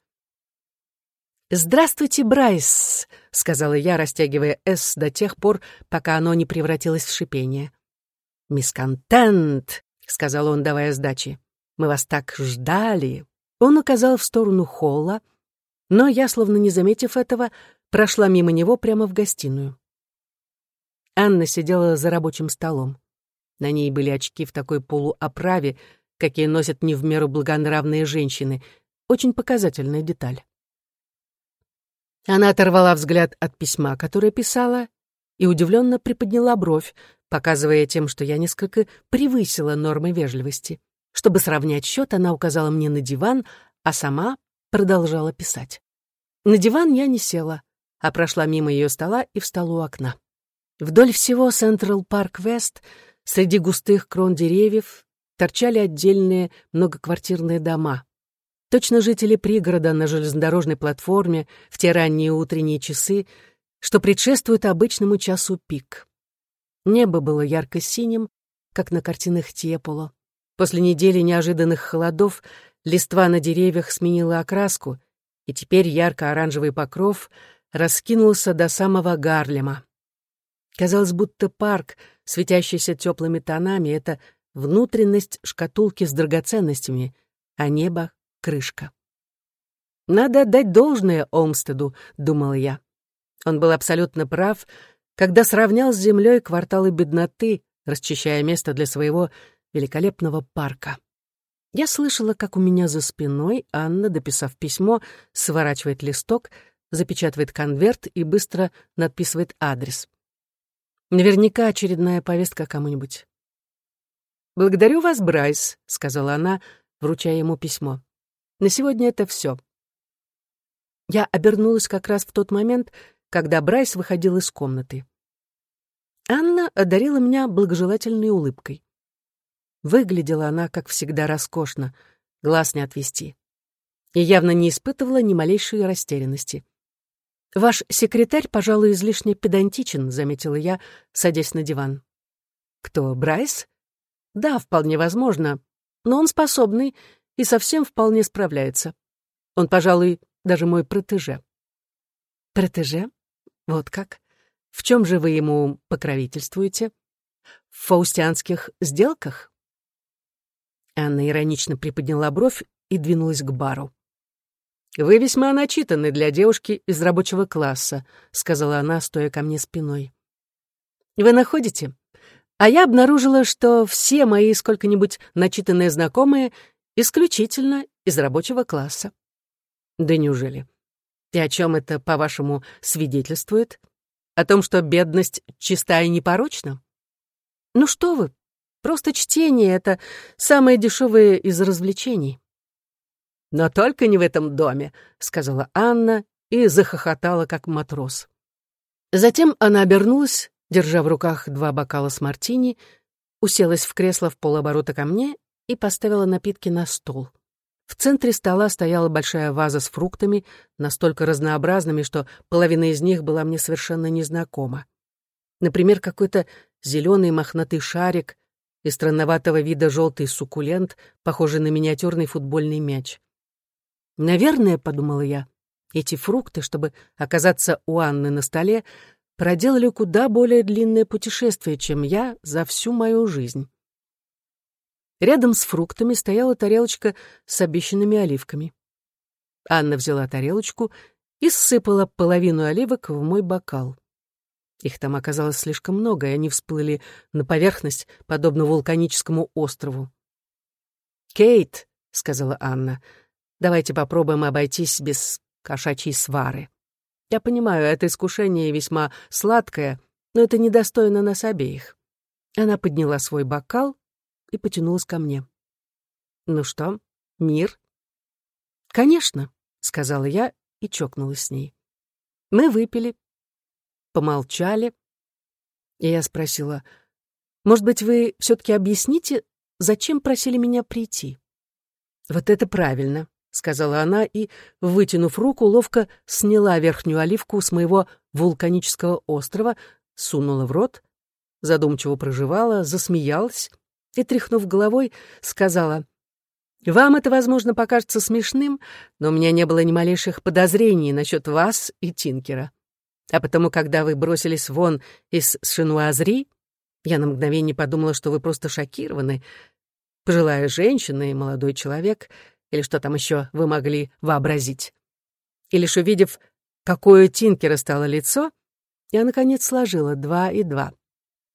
«Здравствуйте, Брайс», — сказала я, растягивая «С» до тех пор, пока оно не превратилось в шипение. «Мисс Контент», — сказал он, давая сдачи, — «мы вас так ждали». Он указал в сторону холла, но я, словно не заметив этого, прошла мимо него прямо в гостиную. Анна сидела за рабочим столом. На ней были очки в такой полуоправе, какие носят не в меру благонравные женщины. Очень показательная деталь. Она оторвала взгляд от письма, которое писала, и удивленно приподняла бровь, показывая тем, что я несколько превысила нормы вежливости. Чтобы сравнять счет, она указала мне на диван, а сама продолжала писать. На диван я не села, а прошла мимо ее стола и встала у окна. Вдоль всего Централ Парк Вест — Среди густых крон деревьев торчали отдельные многоквартирные дома. Точно жители пригорода на железнодорожной платформе в те ранние утренние часы, что предшествуют обычному часу пик. Небо было ярко-синим, как на картинах Тьеполо. После недели неожиданных холодов листва на деревьях сменила окраску, и теперь ярко-оранжевый покров раскинулся до самого Гарлема. Казалось, будто парк — светящийся теплыми тонами, это внутренность шкатулки с драгоценностями, а небо — крышка. «Надо отдать должное Олмстеду», — думал я. Он был абсолютно прав, когда сравнял с землей кварталы бедноты, расчищая место для своего великолепного парка. Я слышала, как у меня за спиной Анна, дописав письмо, сворачивает листок, запечатывает конверт и быстро надписывает адрес. Наверняка очередная повестка кому-нибудь. «Благодарю вас, Брайс», — сказала она, вручая ему письмо. «На сегодня это все». Я обернулась как раз в тот момент, когда Брайс выходил из комнаты. Анна одарила меня благожелательной улыбкой. Выглядела она, как всегда, роскошно, глаз не отвести. И явно не испытывала ни малейшей растерянности. «Ваш секретарь, пожалуй, излишне педантичен», — заметила я, садясь на диван. «Кто, Брайс?» «Да, вполне возможно. Но он способный и совсем вполне справляется. Он, пожалуй, даже мой протеже». «Протеже? Вот как? В чем же вы ему покровительствуете? В фаустианских сделках?» Анна иронично приподняла бровь и двинулась к бару. «Вы весьма начитаны для девушки из рабочего класса», — сказала она, стоя ко мне спиной. «Вы находите? А я обнаружила, что все мои сколько-нибудь начитанные знакомые исключительно из рабочего класса». «Да неужели? И о чем это, по-вашему, свидетельствует? О том, что бедность чиста и непорочна?» «Ну что вы, просто чтение — это самое дешевое из развлечений». «Но только не в этом доме», — сказала Анна и захохотала, как матрос. Затем она обернулась, держа в руках два бокала с мартини, уселась в кресло в полоборота ко мне и поставила напитки на стол. В центре стола стояла большая ваза с фруктами, настолько разнообразными, что половина из них была мне совершенно незнакома. Например, какой-то зеленый мохнатый шарик, и странноватого вида желтый суккулент, похожий на миниатюрный футбольный мяч. «Наверное, — подумала я, — эти фрукты, чтобы оказаться у Анны на столе, проделали куда более длинное путешествие, чем я за всю мою жизнь». Рядом с фруктами стояла тарелочка с обещанными оливками. Анна взяла тарелочку и сыпала половину оливок в мой бокал. Их там оказалось слишком много, и они всплыли на поверхность, подобно вулканическому острову. «Кейт», — сказала Анна, — «давайте попробуем обойтись без кошачьей свары. Я понимаю, это искушение весьма сладкое, но это недостойно нас обеих». Она подняла свой бокал и потянулась ко мне. «Ну что, мир?» «Конечно», — сказала я и чокнулась с ней. Мы выпили, помолчали, и я спросила, «Может быть, вы все-таки объясните, зачем просили меня прийти?» «Вот это правильно», — сказала она и, вытянув руку, ловко сняла верхнюю оливку с моего вулканического острова, сунула в рот, задумчиво проживала, засмеялась и, тряхнув головой, сказала, «Вам это, возможно, покажется смешным, но у меня не было ни малейших подозрений насчет вас и Тинкера. А потому, когда вы бросились вон из Шинуазри, я на мгновение подумала, что вы просто шокированы. Пожилая женщина и молодой человек, или что там еще вы могли вообразить. И лишь увидев, какое Тинкера стало лицо, я, наконец, сложила два и два.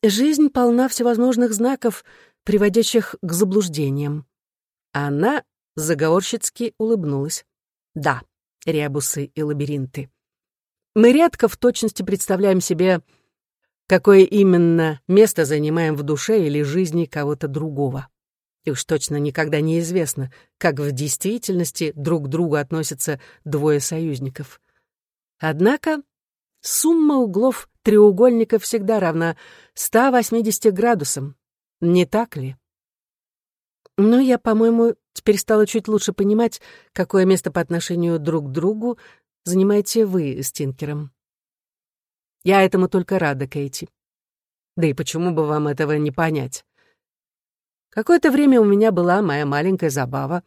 Жизнь полна всевозможных знаков, приводящих к заблуждениям. Она заговорщицки улыбнулась. Да, ребусы и лабиринты. Мы редко в точности представляем себе, какое именно место занимаем в душе или жизни кого-то другого. И уж точно никогда не известно, как в действительности друг к другу относятся двое союзников. Однако сумма углов треугольника всегда равна 180 градусам, не так ли? Но я, по-моему, теперь стала чуть лучше понимать, какое место по отношению друг к другу занимаете вы с Тинкером. Я этому только рада, Кейти. Да и почему бы вам этого не понять? Какое-то время у меня была моя маленькая забава,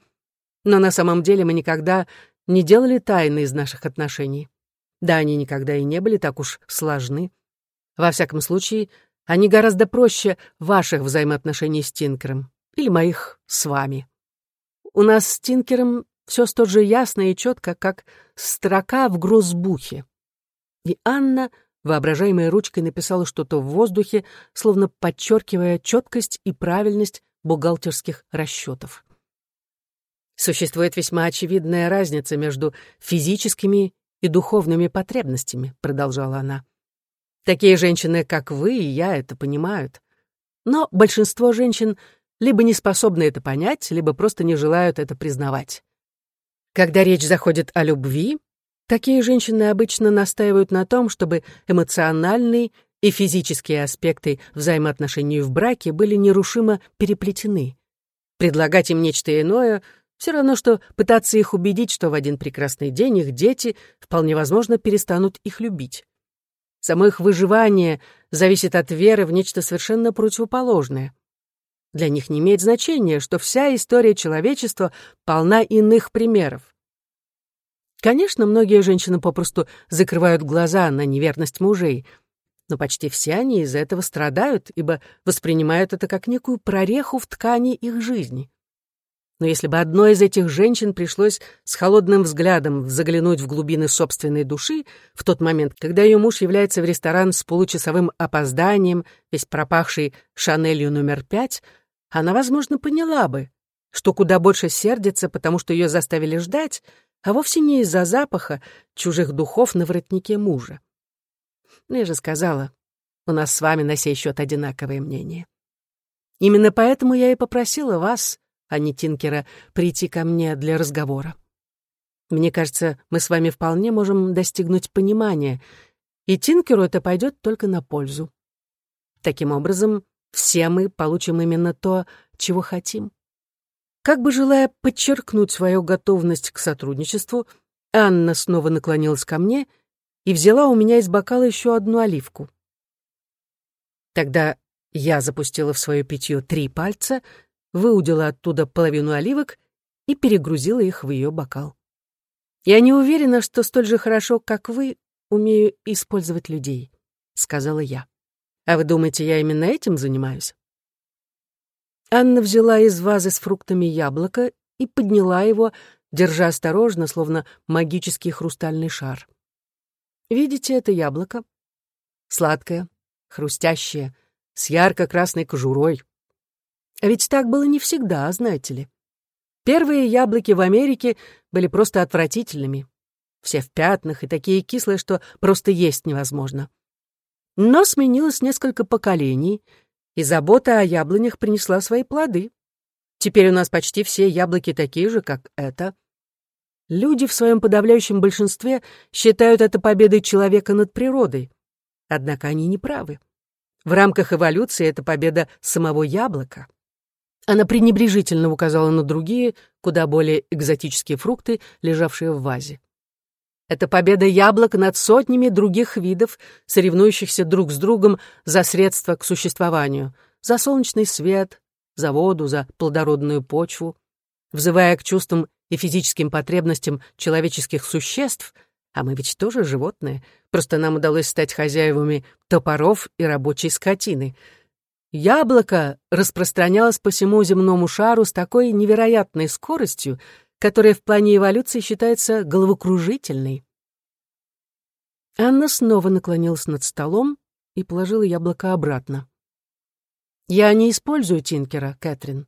но на самом деле мы никогда не делали тайны из наших отношений. Да, они никогда и не были так уж сложны. Во всяком случае, они гораздо проще ваших взаимоотношений с Тинкером или моих с вами. У нас с Тинкером все столь же ясно и четко, как строка в грозбухе. И Анна воображаемой ручкой написала что-то в воздухе, словно подчеркивая четкость и правильность бухгалтерских расчетов. Существует весьма очевидная разница между физическими и духовными потребностями, продолжала она. Такие женщины, как вы и я, это понимают. Но большинство женщин либо не способны это понять, либо просто не желают это признавать. Когда речь заходит о любви, такие женщины обычно настаивают на том, чтобы эмоциональные и физические аспекты взаимоотношений в браке были нерушимо переплетены. Предлагать им нечто иное все равно, что пытаться их убедить, что в один прекрасный день их дети вполне возможно перестанут их любить. Само их выживание зависит от веры в нечто совершенно противоположное. Для них не имеет значения, что вся история человечества полна иных примеров. Конечно, многие женщины попросту закрывают глаза на неверность мужей, но почти все они из-за этого страдают, ибо воспринимают это как некую прореху в ткани их жизни. Но если бы одной из этих женщин пришлось с холодным взглядом заглянуть в глубины собственной души в тот момент, когда ее муж является в ресторан с получасовым опозданием, весь пропахший Шанелью номер пять, она, возможно, поняла бы, что куда больше сердится, потому что ее заставили ждать, а вовсе не из-за запаха чужих духов на воротнике мужа. Ну, я же сказала, у нас с вами на сей счет одинаковое мнение. Именно поэтому я и попросила вас, а не Тинкера, прийти ко мне для разговора. Мне кажется, мы с вами вполне можем достигнуть понимания, и Тинкеру это пойдет только на пользу. Таким образом, все мы получим именно то, чего хотим. Как бы желая подчеркнуть свою готовность к сотрудничеству, Анна снова наклонилась ко мне и взяла у меня из бокала еще одну оливку. Тогда Я запустила в свое питье три пальца, выудила оттуда половину оливок и перегрузила их в ее бокал. «Я не уверена, что столь же хорошо, как вы, умею использовать людей», — сказала я. «А вы думаете, я именно этим занимаюсь?» Анна взяла из вазы с фруктами яблоко и подняла его, держа осторожно, словно магический хрустальный шар. «Видите это яблоко? Сладкое, хрустящее, с ярко-красной кожурой. А ведь так было не всегда, знаете ли. Первые яблоки в Америке были просто отвратительными. Все в пятнах и такие кислые, что просто есть невозможно. Но сменилось несколько поколений, и забота о яблонях принесла свои плоды. Теперь у нас почти все яблоки такие же, как это. Люди в своем подавляющем большинстве считают это победой человека над природой. Однако они не правы. В рамках эволюции это победа самого яблока. Она пренебрежительно указала на другие, куда более экзотические фрукты, лежавшие в вазе. Это победа яблок над сотнями других видов, соревнующихся друг с другом за средства к существованию, за солнечный свет, за воду, за плодородную почву, взывая к чувствам и физическим потребностям человеческих существ, а мы ведь тоже животные, просто нам удалось стать хозяевами топоров и рабочей скотины — Яблоко распространялось по всему земному шару с такой невероятной скоростью, которая в плане эволюции считается головокружительной. Анна снова наклонилась над столом и положила яблоко обратно. «Я не использую Тинкера, Кэтрин.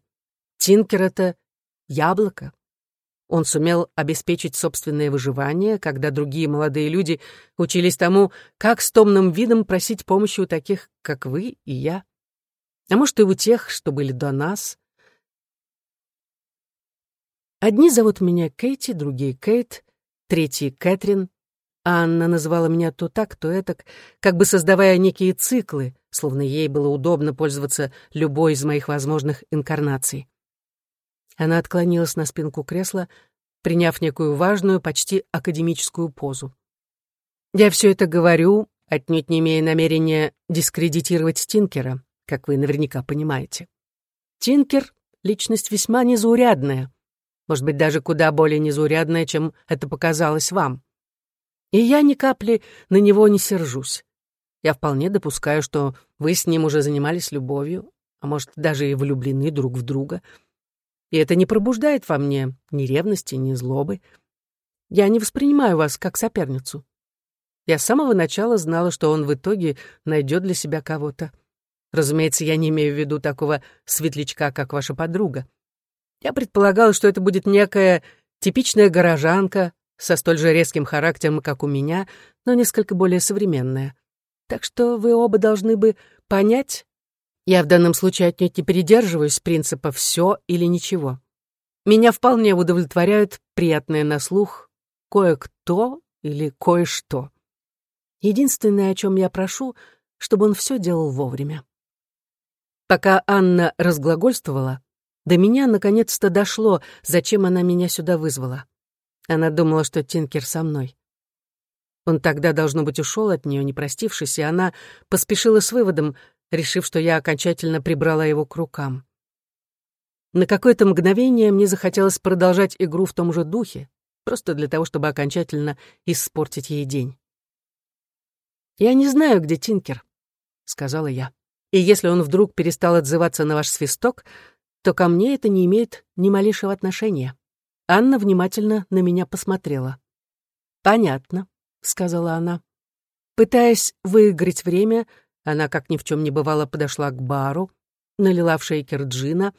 Тинкер — это яблоко. Он сумел обеспечить собственное выживание, когда другие молодые люди учились тому, как с томным видом просить помощи у таких, как вы и я. А может, и у тех, что были до нас. Одни зовут меня Кейти, другие Кейт, третьи Кэтрин. А Анна называла меня то так, то этак, как бы создавая некие циклы, словно ей было удобно пользоваться любой из моих возможных инкарнаций. Она отклонилась на спинку кресла, приняв некую важную, почти академическую позу. Я все это говорю, отнюдь не имея намерения дискредитировать Стинкера как вы наверняка понимаете. Тинкер — личность весьма незаурядная, может быть, даже куда более незаурядная, чем это показалось вам. И я ни капли на него не сержусь. Я вполне допускаю, что вы с ним уже занимались любовью, а может, даже и влюблены друг в друга. И это не пробуждает во мне ни ревности, ни злобы. Я не воспринимаю вас как соперницу. Я с самого начала знала, что он в итоге найдет для себя кого-то. Разумеется, я не имею в виду такого светлячка, как ваша подруга. Я предполагал, что это будет некая типичная горожанка со столь же резким характером, как у меня, но несколько более современная. Так что вы оба должны бы понять, я в данном случае отнюдь не придерживаюсь принципа «все или ничего». Меня вполне удовлетворяют приятное на слух кое-кто или кое-что. Единственное, о чем я прошу, чтобы он все делал вовремя. Пока Анна разглагольствовала, до меня наконец-то дошло, зачем она меня сюда вызвала. Она думала, что Тинкер со мной. Он тогда, должно быть, ушел от нее, не простившись, и она поспешила с выводом, решив, что я окончательно прибрала его к рукам. На какое-то мгновение мне захотелось продолжать игру в том же духе, просто для того, чтобы окончательно испортить ей день. «Я не знаю, где Тинкер», — сказала я. И если он вдруг перестал отзываться на ваш свисток, то ко мне это не имеет ни малейшего отношения. Анна внимательно на меня посмотрела. «Понятно», — сказала она. Пытаясь выиграть время, она, как ни в чем не бывало, подошла к бару, налила в шейкер джина,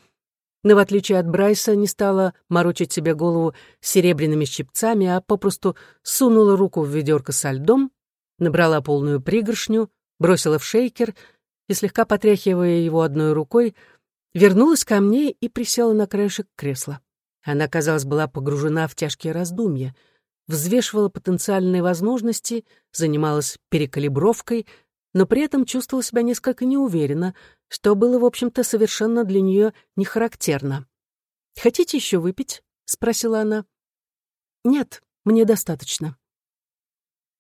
но, в отличие от Брайса, не стала морочить себе голову серебряными щипцами, а попросту сунула руку в ведерко со льдом, набрала полную пригоршню, бросила в шейкер — и, слегка потряхивая его одной рукой, вернулась ко мне и присела на краешек кресла. Она, казалось, была погружена в тяжкие раздумья, взвешивала потенциальные возможности, занималась перекалибровкой, но при этом чувствовала себя несколько неуверенно, что было, в общем-то, совершенно для нее не характерно. «Хотите еще выпить?» — спросила она. «Нет, мне достаточно».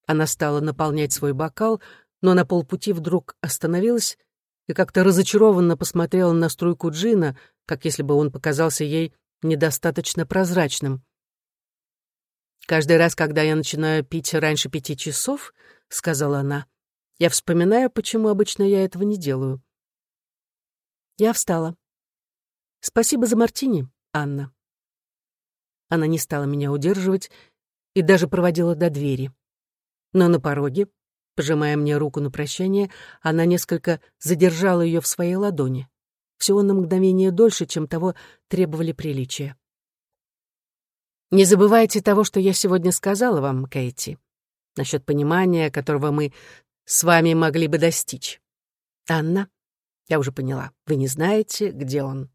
Она стала наполнять свой бокал, но на полпути вдруг остановилась и как-то разочарованно посмотрела на струйку джина, как если бы он показался ей недостаточно прозрачным. «Каждый раз, когда я начинаю пить раньше пяти часов, — сказала она, — я вспоминаю, почему обычно я этого не делаю. Я встала. «Спасибо за мартини, Анна». Она не стала меня удерживать и даже проводила до двери. Но на пороге, пожимая мне руку на прощание, она несколько задержала ее в своей ладони. Всего на мгновение дольше, чем того требовали приличия. «Не забывайте того, что я сегодня сказала вам, Кейти, насчет понимания, которого мы с вами могли бы достичь. Анна, я уже поняла, вы не знаете, где он.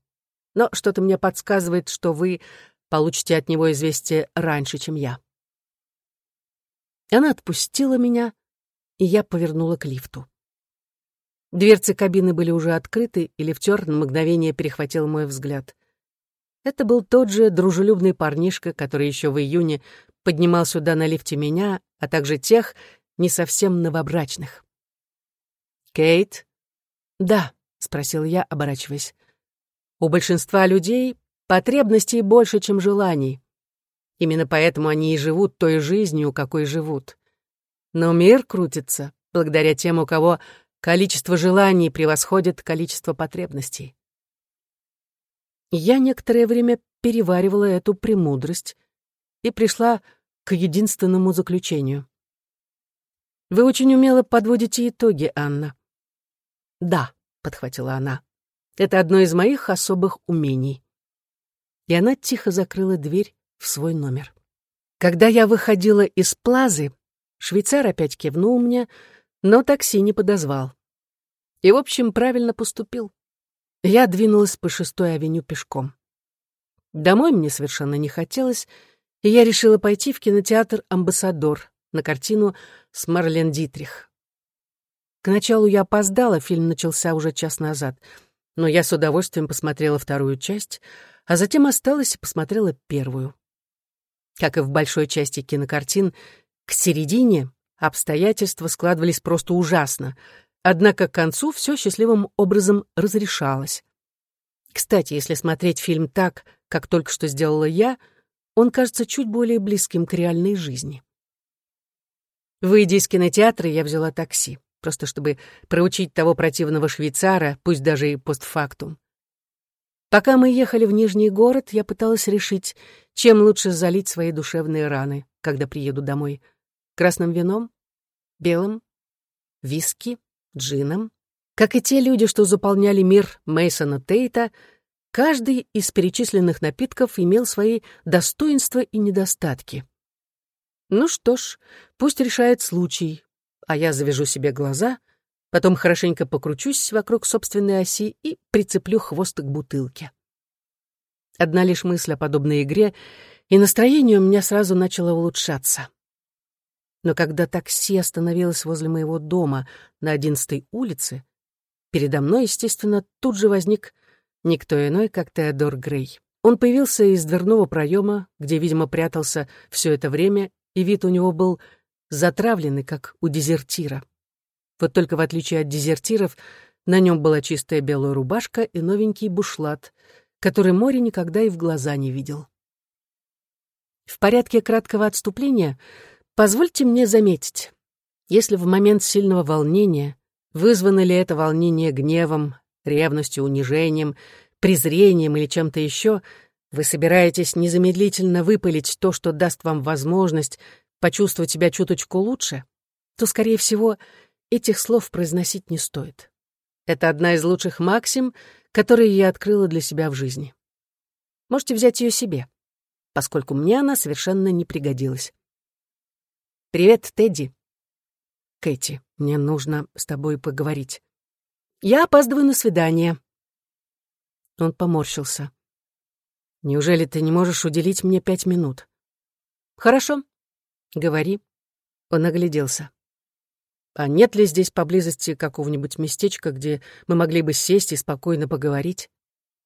Но что-то мне подсказывает, что вы получите от него известие раньше, чем я. Она отпустила меня, и я повернула к лифту. Дверцы кабины были уже открыты, и лифтер на мгновение перехватил мой взгляд. Это был тот же дружелюбный парнишка, который еще в июне поднимал сюда на лифте меня, а также тех не совсем новобрачных. «Кейт?» «Да», — спросил я, оборачиваясь. «У большинства людей потребностей больше, чем желаний. Именно поэтому они и живут той жизнью, какой живут. Но мир крутится благодаря тем, у кого количество желаний превосходит количество потребностей». Я некоторое время переваривала эту премудрость и пришла к единственному заключению. «Вы очень умело подводите итоги, Анна». «Да», подхватила она. «Это одно из моих особых умений». И она тихо закрыла дверь в свой номер. Когда я выходила из плазы, швейцар опять кивнул мне, но такси не подозвал. И, в общем, правильно поступил. Я двинулась по шестой авеню пешком. Домой мне совершенно не хотелось, и я решила пойти в кинотеатр «Амбассадор» на картину с Марлен Дитрих. К началу я опоздала, фильм начался уже час назад, но я с удовольствием посмотрела вторую часть, а затем осталась и посмотрела первую. Как и в большой части кинокартин, к середине обстоятельства складывались просто ужасно, однако к концу все счастливым образом разрешалось. Кстати, если смотреть фильм так, как только что сделала я, он кажется чуть более близким к реальной жизни. Выйдя из кинотеатра, я взяла такси просто чтобы проучить того противного швейцара, пусть даже и постфактум. Пока мы ехали в Нижний город, я пыталась решить, чем лучше залить свои душевные раны, когда приеду домой. Красным вином? Белым? Виски? Джином? Как и те люди, что заполняли мир Мейсона Тейта, каждый из перечисленных напитков имел свои достоинства и недостатки. Ну что ж, пусть решает случай, а я завяжу себе глаза, потом хорошенько покручусь вокруг собственной оси и прицеплю хвост к бутылке. Одна лишь мысль о подобной игре, и настроение у меня сразу начало улучшаться. Но когда такси остановилось возле моего дома на одиннадцатой улице, передо мной, естественно, тут же возник никто иной, как Теодор Грей. Он появился из дверного проема, где, видимо, прятался все это время, и вид у него был затравленный, как у дезертира. Вот только в отличие от дезертиров, на нем была чистая белая рубашка и новенький бушлат, который море никогда и в глаза не видел. В порядке краткого отступления позвольте мне заметить, если в момент сильного волнения, вызвано ли это волнение гневом, ревностью, унижением, презрением или чем-то еще, вы собираетесь незамедлительно выпалить то, что даст вам возможность почувствовать себя чуточку лучше, то, скорее всего, этих слов произносить не стоит. Это одна из лучших максим, которые я открыла для себя в жизни. Можете взять ее себе, поскольку мне она совершенно не пригодилась. «Привет, Тедди». «Кэти, мне нужно с тобой поговорить». «Я опаздываю на свидание». Он поморщился. «Неужели ты не можешь уделить мне пять минут?» «Хорошо, «Говори». Он огляделся. «А нет ли здесь поблизости какого-нибудь местечка, где мы могли бы сесть и спокойно поговорить?»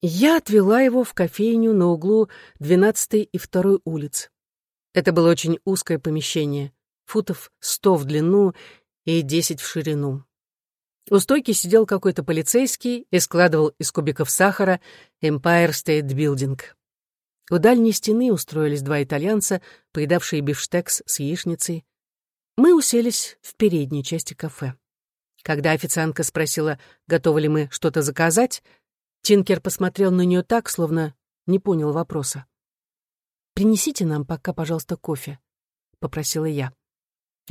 Я отвела его в кофейню на углу 12 и 2 улиц. Это было очень узкое помещение, футов 100 в длину и 10 в ширину. У стойки сидел какой-то полицейский и складывал из кубиков сахара Empire State Building. У дальней стены устроились два итальянца, поедавшие бифштекс с яичницей. Мы уселись в передней части кафе. Когда официантка спросила, готовы ли мы что-то заказать, Тинкер посмотрел на нее так, словно не понял вопроса. «Принесите нам пока, пожалуйста, кофе», — попросила я.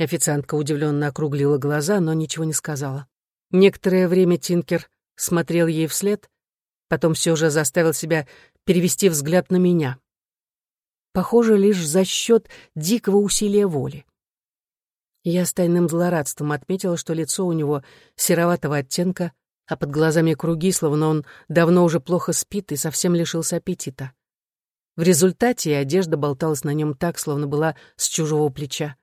Официантка удивленно округлила глаза, но ничего не сказала. Некоторое время Тинкер смотрел ей вслед, потом все же заставил себя перевести взгляд на меня. Похоже, лишь за счет дикого усилия воли. Я с тайным злорадством отметила, что лицо у него сероватого оттенка, а под глазами круги, словно он давно уже плохо спит и совсем лишился аппетита. В результате одежда болталась на нем так, словно была с чужого плеча.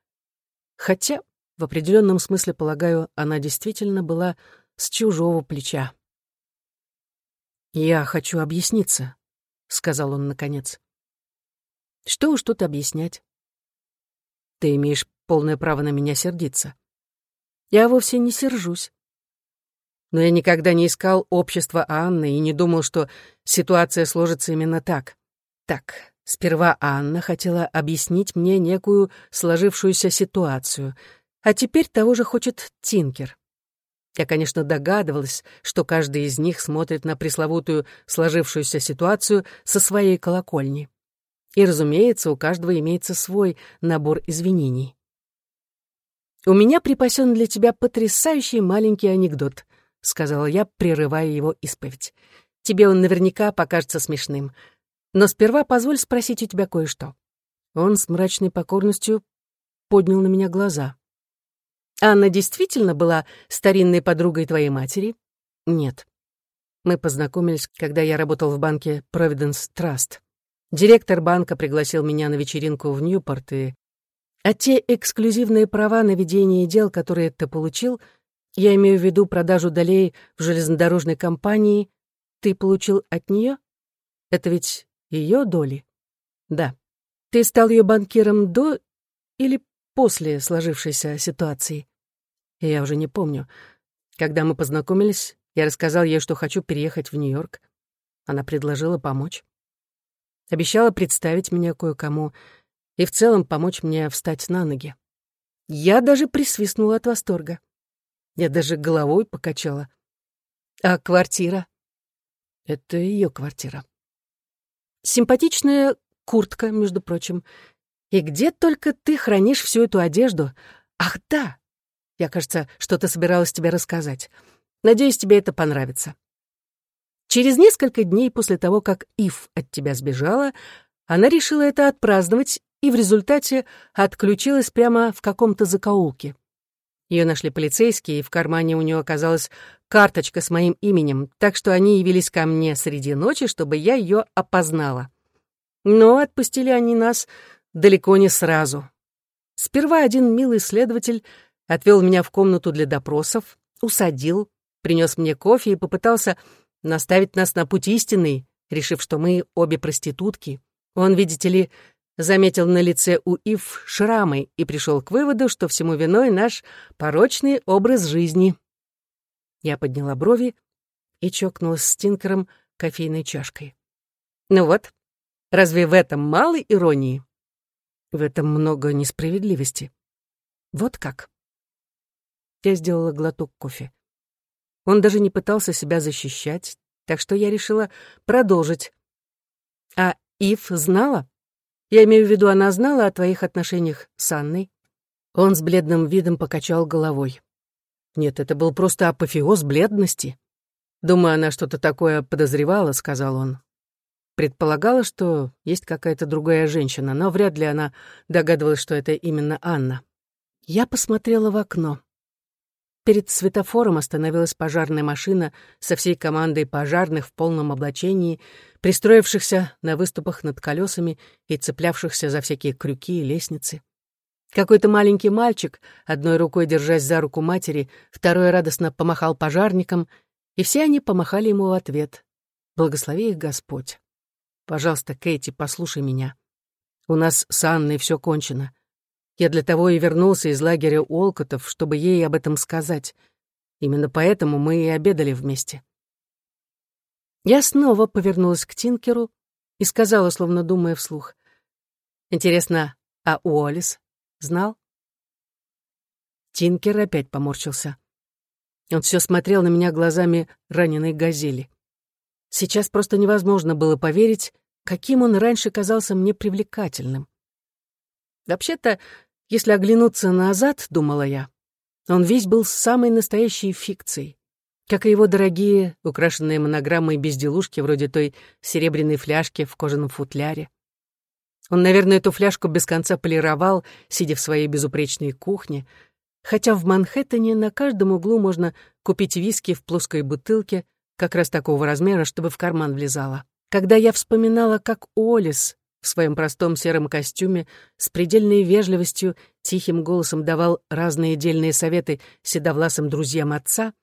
Хотя, в определенном смысле, полагаю, она действительно была с чужого плеча. «Я хочу объясниться», — сказал он наконец. «Что уж тут объяснять? Ты имеешь полное право на меня сердиться. Я вовсе не сержусь. Но я никогда не искал общества Анны и не думал, что ситуация сложится именно так. Так, сперва Анна хотела объяснить мне некую сложившуюся ситуацию, а теперь того же хочет Тинкер. Я, конечно, догадывалась, что каждый из них смотрит на пресловутую сложившуюся ситуацию со своей колокольни. И, разумеется, у каждого имеется свой набор извинений. «У меня припасен для тебя потрясающий маленький анекдот», — сказала я, прерывая его исповедь. «Тебе он наверняка покажется смешным. Но сперва позволь спросить у тебя кое-что». Он с мрачной покорностью поднял на меня глаза. «Анна действительно была старинной подругой твоей матери?» «Нет». Мы познакомились, когда я работал в банке Providence Trust. Директор банка пригласил меня на вечеринку в Ньюпорт, и а те эксклюзивные права на ведение дел, которые ты получил, я имею в виду продажу долей в железнодорожной компании, ты получил от нее? Это ведь ее доли? Да. Ты стал ее банкиром до или после сложившейся ситуации? Я уже не помню. Когда мы познакомились, я рассказал ей, что хочу переехать в Нью-Йорк. Она предложила помочь. Обещала представить меня кое-кому, и в целом помочь мне встать на ноги. Я даже присвистнула от восторга. Я даже головой покачала. А квартира? Это ее квартира. Симпатичная куртка, между прочим. И где только ты хранишь всю эту одежду? Ах, да! Я, кажется, что-то собиралась тебе рассказать. Надеюсь, тебе это понравится. Через несколько дней после того, как Ив от тебя сбежала, она решила это отпраздновать и в результате отключилась прямо в каком-то закоулке. Ее нашли полицейские, и в кармане у нее оказалась карточка с моим именем, так что они явились ко мне среди ночи, чтобы я ее опознала. Но отпустили они нас далеко не сразу. Сперва один милый следователь отвел меня в комнату для допросов, усадил, принес мне кофе и попытался наставить нас на путь истинный, решив, что мы обе проститутки. Он, видите ли, заметил на лице у Ив шрамы и пришел к выводу, что всему виной наш порочный образ жизни. Я подняла брови и чокнулась с Тинкером кофейной чашкой. Ну вот, разве в этом мало иронии? В этом много несправедливости. Вот как. Я сделала глоток кофе. Он даже не пытался себя защищать, так что я решила продолжить. А Ив знала? Я имею в виду, она знала о твоих отношениях с Анной?» Он с бледным видом покачал головой. «Нет, это был просто апофеоз бледности. Думаю, она что-то такое подозревала», — сказал он. Предполагала, что есть какая-то другая женщина, но вряд ли она догадывалась, что это именно Анна. Я посмотрела в окно. Перед светофором остановилась пожарная машина со всей командой пожарных в полном облачении, пристроившихся на выступах над колесами и цеплявшихся за всякие крюки и лестницы. Какой-то маленький мальчик, одной рукой держась за руку матери, второй радостно помахал пожарникам, и все они помахали ему в ответ. «Благослови их Господь! Пожалуйста, Кэти, послушай меня. У нас с Анной все кончено. Я для того и вернулся из лагеря Уолкотов, чтобы ей об этом сказать. Именно поэтому мы и обедали вместе. Я снова повернулась к Тинкеру и сказала, словно думая вслух. «Интересно, а Уоллес знал?» Тинкер опять поморщился. Он все смотрел на меня глазами раненой газели. Сейчас просто невозможно было поверить, каким он раньше казался мне привлекательным. Вообще-то, если оглянуться назад, думала я, он весь был самой настоящей фикцией, как и его дорогие, украшенные монограммой безделушки, вроде той серебряной фляжки в кожаном футляре. Он, наверное, эту фляжку без конца полировал, сидя в своей безупречной кухне, хотя в Манхэттене на каждом углу можно купить виски в плоской бутылке, как раз такого размера, чтобы в карман влезало. Когда я вспоминала, как Олис в своем простом сером костюме с предельной вежливостью тихим голосом давал разные дельные советы седовласым друзьям отца,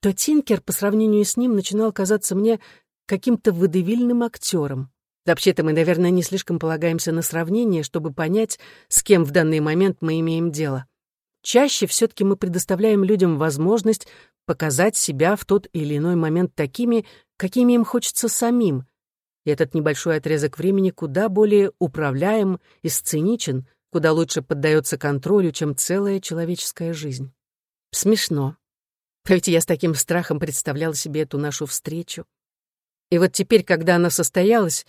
то Тинкер по сравнению с ним начинал казаться мне каким-то выдавильным актером. Вообще-то мы, наверное, не слишком полагаемся на сравнение, чтобы понять, с кем в данный момент мы имеем дело. Чаще все-таки мы предоставляем людям возможность показать себя в тот или иной момент такими, какими им хочется самим, и этот небольшой отрезок времени куда более управляем и сценичен, куда лучше поддается контролю, чем целая человеческая жизнь. Смешно. Ведь я с таким страхом представлял себе эту нашу встречу. И вот теперь, когда она состоялась,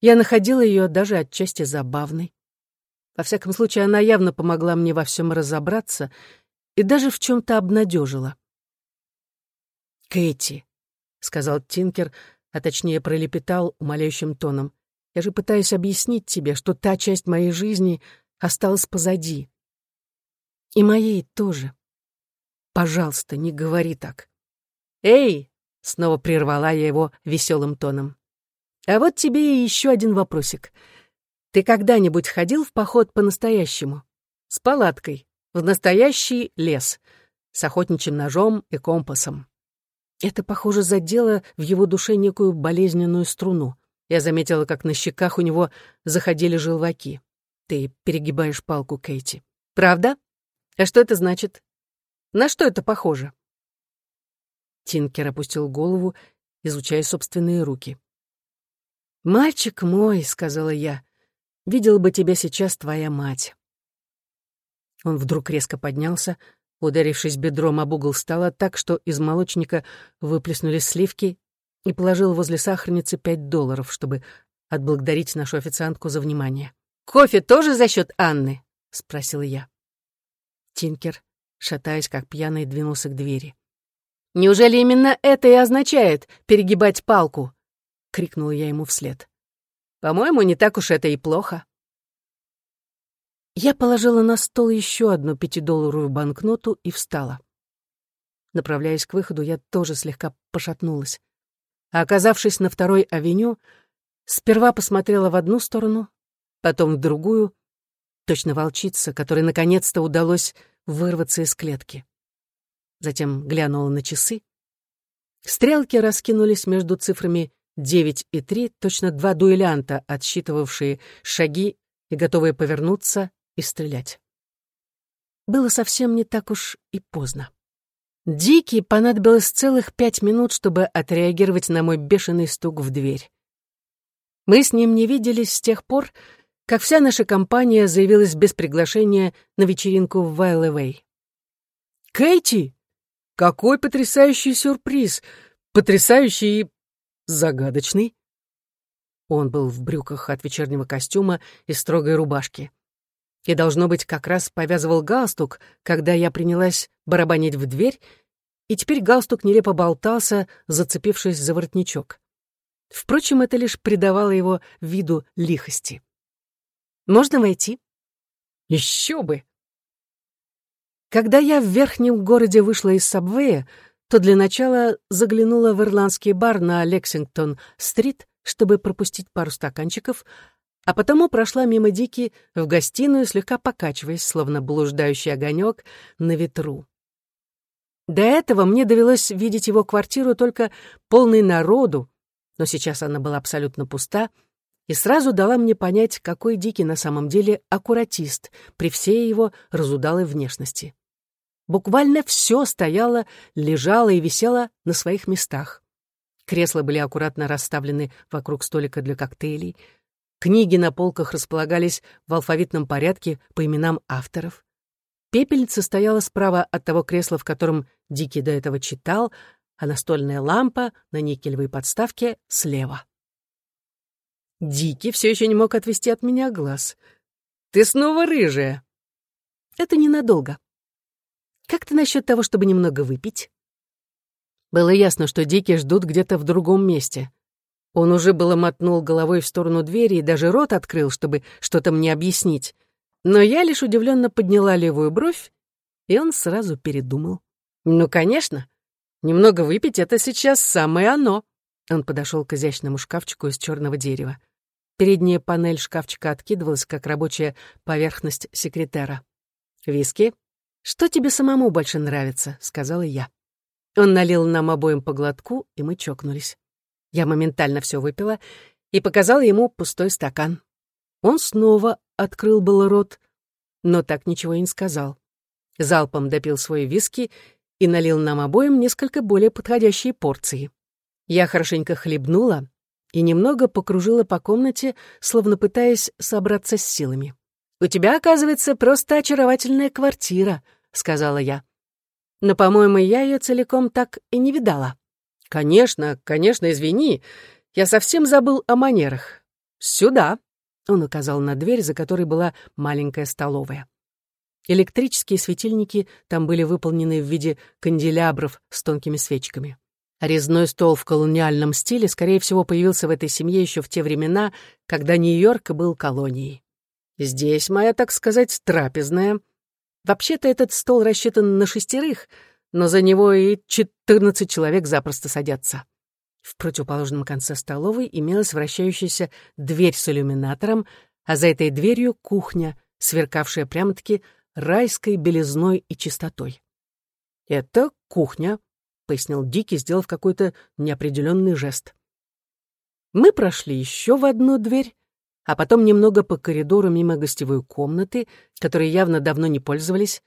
я находила ее даже отчасти забавной. Во всяком случае, она явно помогла мне во всем разобраться и даже в чем-то обнадежила. «Кэти», — сказал Тинкер, а точнее пролепетал умоляющим тоном. «Я же пытаюсь объяснить тебе, что та часть моей жизни осталась позади. И моей тоже. Пожалуйста, не говори так». «Эй!» — снова прервала я его веселым тоном. «А вот тебе и еще один вопросик. Ты когда-нибудь ходил в поход по-настоящему? С палаткой, в настоящий лес, с охотничьим ножом и компасом?» Это, похоже, задело в его душе некую болезненную струну. Я заметила, как на щеках у него заходили желваки. Ты перегибаешь палку, Кейти. Правда? А что это значит? На что это похоже? Тинкер опустил голову, изучая собственные руки. «Мальчик мой», — сказала я, — «видела бы тебя сейчас твоя мать». Он вдруг резко поднялся, ударившись бедром об угол стола так, что из молочника выплеснулись сливки, и положил возле сахарницы пять долларов, чтобы отблагодарить нашу официантку за внимание. «Кофе тоже за счет Анны?» — спросила я. Тинкер, шатаясь как пьяный, двинулся к двери. «Неужели именно это и означает перегибать палку?» — крикнула я ему вслед. «По-моему, не так уж это и плохо». Я положила на стол еще одну пятидолларовую банкноту и встала. Направляясь к выходу, я тоже слегка пошатнулась. А оказавшись на второй авеню, сперва посмотрела в одну сторону, потом в другую, точно волчица, которой наконец-то удалось вырваться из клетки. Затем глянула на часы. Стрелки раскинулись между цифрами 9 и 3, точно два дуэлянта, отсчитывавшие шаги и готовые повернуться и стрелять. Было совсем не так уж и поздно. Дикий понадобилось целых пять минут, чтобы отреагировать на мой бешеный стук в дверь. Мы с ним не виделись с тех пор, как вся наша компания заявилась без приглашения на вечеринку в Вайлэвэй. «Кэти! Какой потрясающий сюрприз! Потрясающий и загадочный!» Он был в брюках от вечернего костюма и строгой рубашки. И, должно быть, как раз повязывал галстук, когда я принялась барабанить в дверь, и теперь галстук нелепо болтался, зацепившись за воротничок. Впрочем, это лишь придавало его виду лихости. «Можно войти?» «Еще бы!» Когда я в верхнем городе вышла из Сабвея, то для начала заглянула в ирландский бар на Лексингтон-стрит, чтобы пропустить пару стаканчиков, а потому прошла мимо Дики в гостиную, слегка покачиваясь, словно блуждающий огонек на ветру. До этого мне довелось видеть его квартиру только полной народу, но сейчас она была абсолютно пуста и сразу дала мне понять, какой Дики на самом деле аккуратист при всей его разудалой внешности. Буквально все стояло, лежало и висело на своих местах. Кресла были аккуратно расставлены вокруг столика для коктейлей. Книги на полках располагались в алфавитном порядке по именам авторов. Пепельница стояла справа от того кресла, в котором Дикий до этого читал, а настольная лампа на никелевой подставке слева. Дикий все еще не мог отвести от меня глаз. «Ты снова рыжая!» «Это ненадолго. Как ты насчет того, чтобы немного выпить?» Было ясно, что Дикий ждут где-то в другом месте. Он уже было мотнул головой в сторону двери и даже рот открыл, чтобы что-то мне объяснить. Но я лишь удивленно подняла левую бровь, и он сразу передумал. «Ну, конечно. Немного выпить — это сейчас самое оно». Он подошел к изящному шкафчику из черного дерева. Передняя панель шкафчика откидывалась, как рабочая поверхность секретера. «Виски? Что тебе самому больше нравится?» — сказала я. Он налил нам обоим по глотку, и мы чокнулись. Я моментально все выпила и показала ему пустой стакан. Он снова открыл был рот, но так ничего и не сказал. Залпом допил свой виски и налил нам обоим несколько более подходящие порции. Я хорошенько хлебнула и немного покружила по комнате, словно пытаясь собраться с силами. «У тебя, оказывается, просто очаровательная квартира», — сказала я но, по-моему, я ее целиком так и не видала. «Конечно, конечно, извини. Я совсем забыл о манерах. Сюда!» Он указал на дверь, за которой была маленькая столовая. Электрические светильники там были выполнены в виде канделябров с тонкими свечками. резной стол в колониальном стиле, скорее всего, появился в этой семье еще в те времена, когда Нью-Йорк был колонией. Здесь моя, так сказать, трапезная, Вообще-то этот стол рассчитан на шестерых, но за него и четырнадцать человек запросто садятся. В противоположном конце столовой имелась вращающаяся дверь с иллюминатором, а за этой дверью кухня, сверкавшая прямо-таки райской белизной и чистотой. «Это кухня», — пояснил Дикий, сделав какой-то неопределенный жест. Мы прошли еще в одну дверь, а потом немного по коридору мимо гостевой комнаты, которой явно давно не пользовались.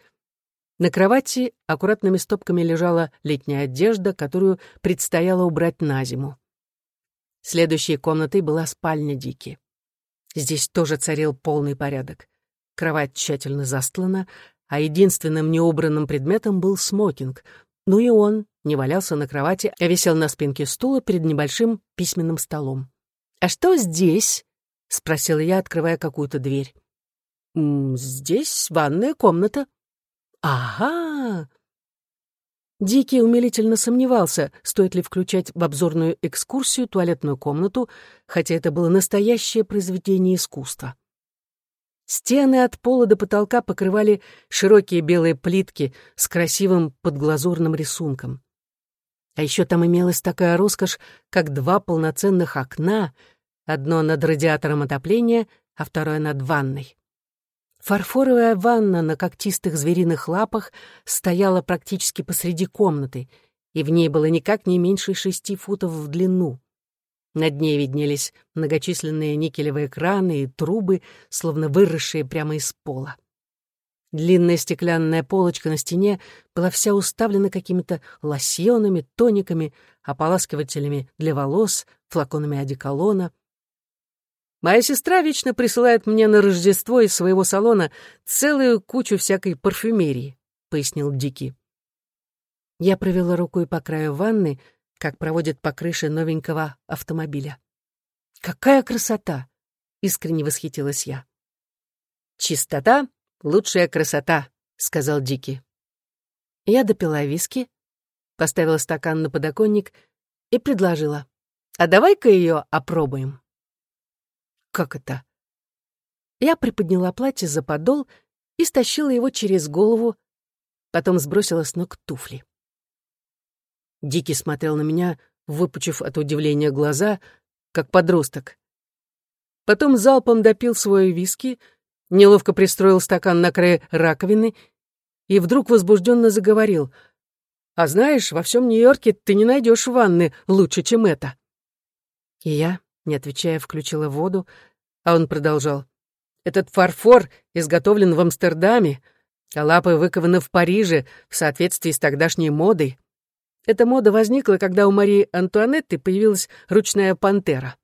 На кровати аккуратными стопками лежала летняя одежда, которую предстояло убрать на зиму. Следующей комнатой была спальня Дики. Здесь тоже царил полный порядок. Кровать тщательно застлана, а единственным неубранным предметом был смокинг. Ну и он не валялся на кровати, а висел на спинке стула перед небольшим письменным столом. «А что здесь?» — спросила я, открывая какую-то дверь. «Здесь ванная комната». «Ага!» Дикий умилительно сомневался, стоит ли включать в обзорную экскурсию туалетную комнату, хотя это было настоящее произведение искусства. Стены от пола до потолка покрывали широкие белые плитки с красивым подглазурным рисунком. А еще там имелась такая роскошь, как два полноценных окна — Одно над радиатором отопления, а второе над ванной. Фарфоровая ванна на когтистых звериных лапах стояла практически посреди комнаты, и в ней было никак не меньше шести футов в длину. Над ней виднелись многочисленные никелевые краны и трубы, словно выросшие прямо из пола. Длинная стеклянная полочка на стене была вся уставлена какими-то лосьонами, тониками, ополаскивателями для волос, флаконами одеколона — Моя сестра вечно присылает мне на Рождество из своего салона целую кучу всякой парфюмерии», — пояснил Дики. Я провела рукой по краю ванны, как проводят по крыше новенького автомобиля. «Какая красота!» — искренне восхитилась я. «Чистота — лучшая красота», — сказал Дики. Я допила виски, поставила стакан на подоконник и предложила. «А давай-ка ее опробуем». «Как это?» Я приподняла платье за подол и стащила его через голову, потом сбросила с ног туфли. Дикий смотрел на меня, выпучив от удивления глаза, как подросток. Потом залпом допил свой виски, неловко пристроил стакан на край раковины и вдруг возбужденно заговорил. «А знаешь, во всем Нью-Йорке ты не найдешь ванны лучше, чем это». И я, не отвечая, включила воду, а он продолжал. «Этот фарфор изготовлен в Амстердаме, А лапы выкованы в Париже в соответствии с тогдашней модой. Эта мода возникла, когда у Марии Антуанетты появилась ручная пантера.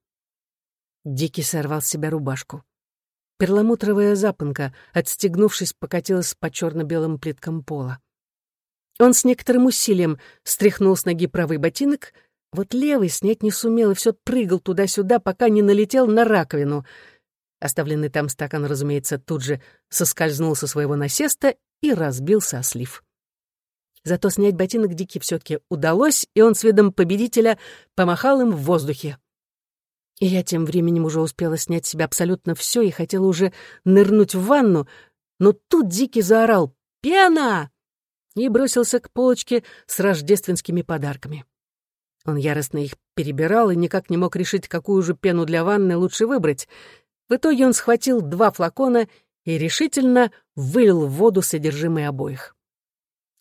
Дикий сорвал с себя рубашку. Перламутровая запонка, отстегнувшись, покатилась по черно-белым плиткам пола. Он с некоторым усилием стряхнул с ноги правый ботинок, вот левый снять не сумел и все прыгал туда-сюда, пока не налетел на раковину. Оставленный там стакан, разумеется, тут же соскользнул со своего насеста и разбился о слив. Зато снять ботинок Дики все-таки удалось, и он с видом победителя помахал им в воздухе. И я тем временем уже успела снять с себя абсолютно все и хотела уже нырнуть в ванну, но тут Дикий заорал «Пена!» и бросился к полочке с рождественскими подарками. Он яростно их перебирал и никак не мог решить, какую же пену для ванны лучше выбрать. В итоге он схватил два флакона и решительно вылил в воду содержимое обоих.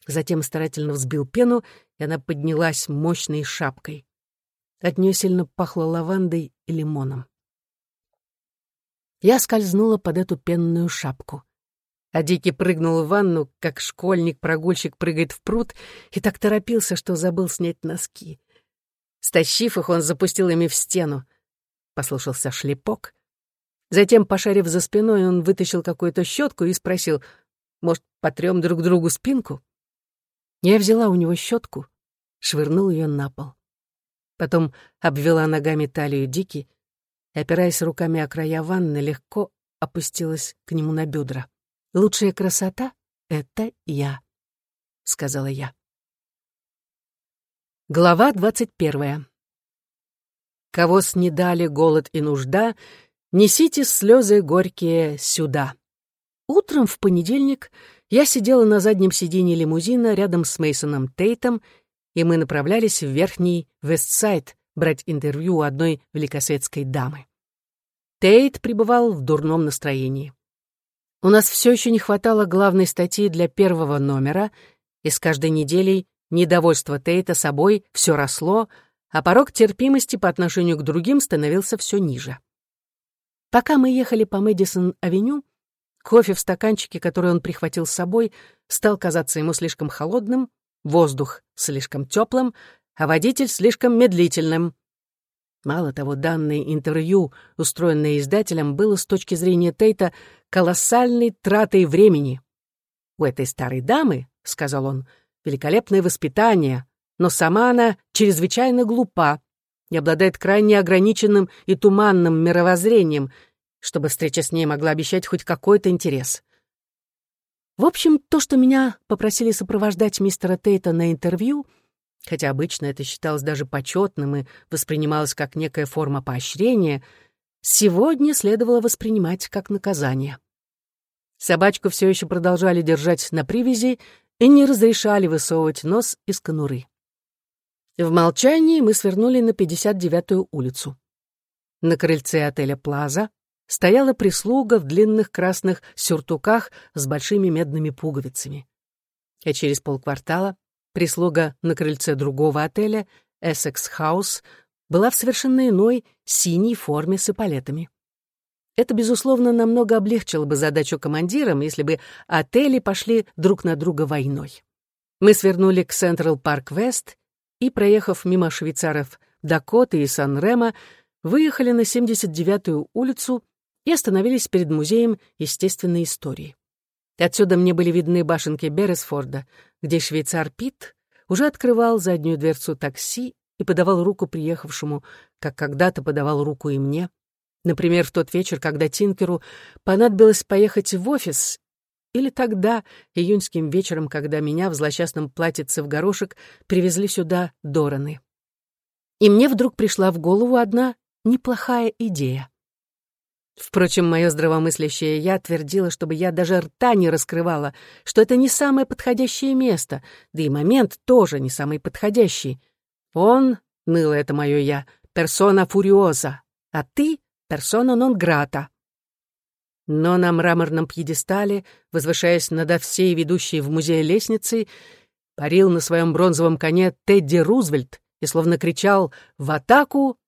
Затем старательно взбил пену, и она поднялась мощной шапкой. От нее сильно пахло лавандой и лимоном. Я скользнула под эту пенную шапку. А Дикий прыгнул в ванну, как школьник-прогульщик прыгает в пруд, и так торопился, что забыл снять носки. Стащив их, он запустил ими в стену. Послушался шлепок. Затем, пошарив за спиной, он вытащил какую-то щетку и спросил, «Может, потрем друг другу спинку?» Я взяла у него щетку, швырнул ее на пол. Потом обвела ногами талию Дики и, опираясь руками о края ванны, легко опустилась к нему на бедра. «Лучшая красота — это я», — сказала я. Глава двадцать первая. «Кого снедали голод и нужда, несите слезы горькие сюда». Утром в понедельник я сидела на заднем сиденье лимузина рядом с Мейсоном Тейтом и мы направлялись в верхний Вестсайд брать интервью у одной великосветской дамы. Тейт пребывал в дурном настроении. У нас все еще не хватало главной статьи для первого номера, и с каждой неделей недовольство Тейта собой все росло, а порог терпимости по отношению к другим становился все ниже. Пока мы ехали по Мэдисон-авеню, кофе в стаканчике, который он прихватил с собой, стал казаться ему слишком холодным, воздух слишком теплым, а водитель слишком медлительным. Мало того, данное интервью, устроенное издателем, было с точки зрения Тейта колоссальной тратой времени. «У этой старой дамы, — сказал он, — великолепное воспитание, но сама она чрезвычайно глупа и обладает крайне ограниченным и туманным мировоззрением, чтобы встреча с ней могла обещать хоть какой-то интерес. В общем, то, что меня попросили сопровождать мистера Тейта на интервью, хотя обычно это считалось даже почетным и воспринималось как некая форма поощрения, сегодня следовало воспринимать как наказание. Собачку все еще продолжали держать на привязи и не разрешали высовывать нос из конуры. В молчании мы свернули на 59-ю улицу. На крыльце отеля «Плаза» стояла прислуга в длинных красных сюртуках с большими медными пуговицами. А через полквартала прислуга на крыльце другого отеля, Essex House, была в совершенно иной синей форме с эполетами. Это, безусловно, намного облегчило бы задачу командирам, если бы отели пошли друг на друга войной. Мы свернули к Централ Парк Вест и, проехав мимо швейцаров Дакоты и Сан-Рема, выехали на 79-ю улицу и остановились перед музеем естественной истории. Отсюда мне были видны башенки Бересфорда, где швейцар Пит уже открывал заднюю дверцу такси и подавал руку приехавшему, как когда-то подавал руку и мне. Например, в тот вечер, когда Тинкеру понадобилось поехать в офис, или тогда, июньским вечером, когда меня в злосчастном платьице в горошек привезли сюда Дораны. И мне вдруг пришла в голову одна неплохая идея. Впрочем, мое здравомыслящее «я» твердило, чтобы я даже рта не раскрывала, что это не самое подходящее место, да и момент тоже не самый подходящий. Он, ныло это мое «я», персона фуриоза, а ты — персона нон-грата. Но на мраморном пьедестале, возвышаясь над всей ведущей в музей лестницей, парил на своем бронзовом коне Тедди Рузвельт и словно кричал «В атаку!»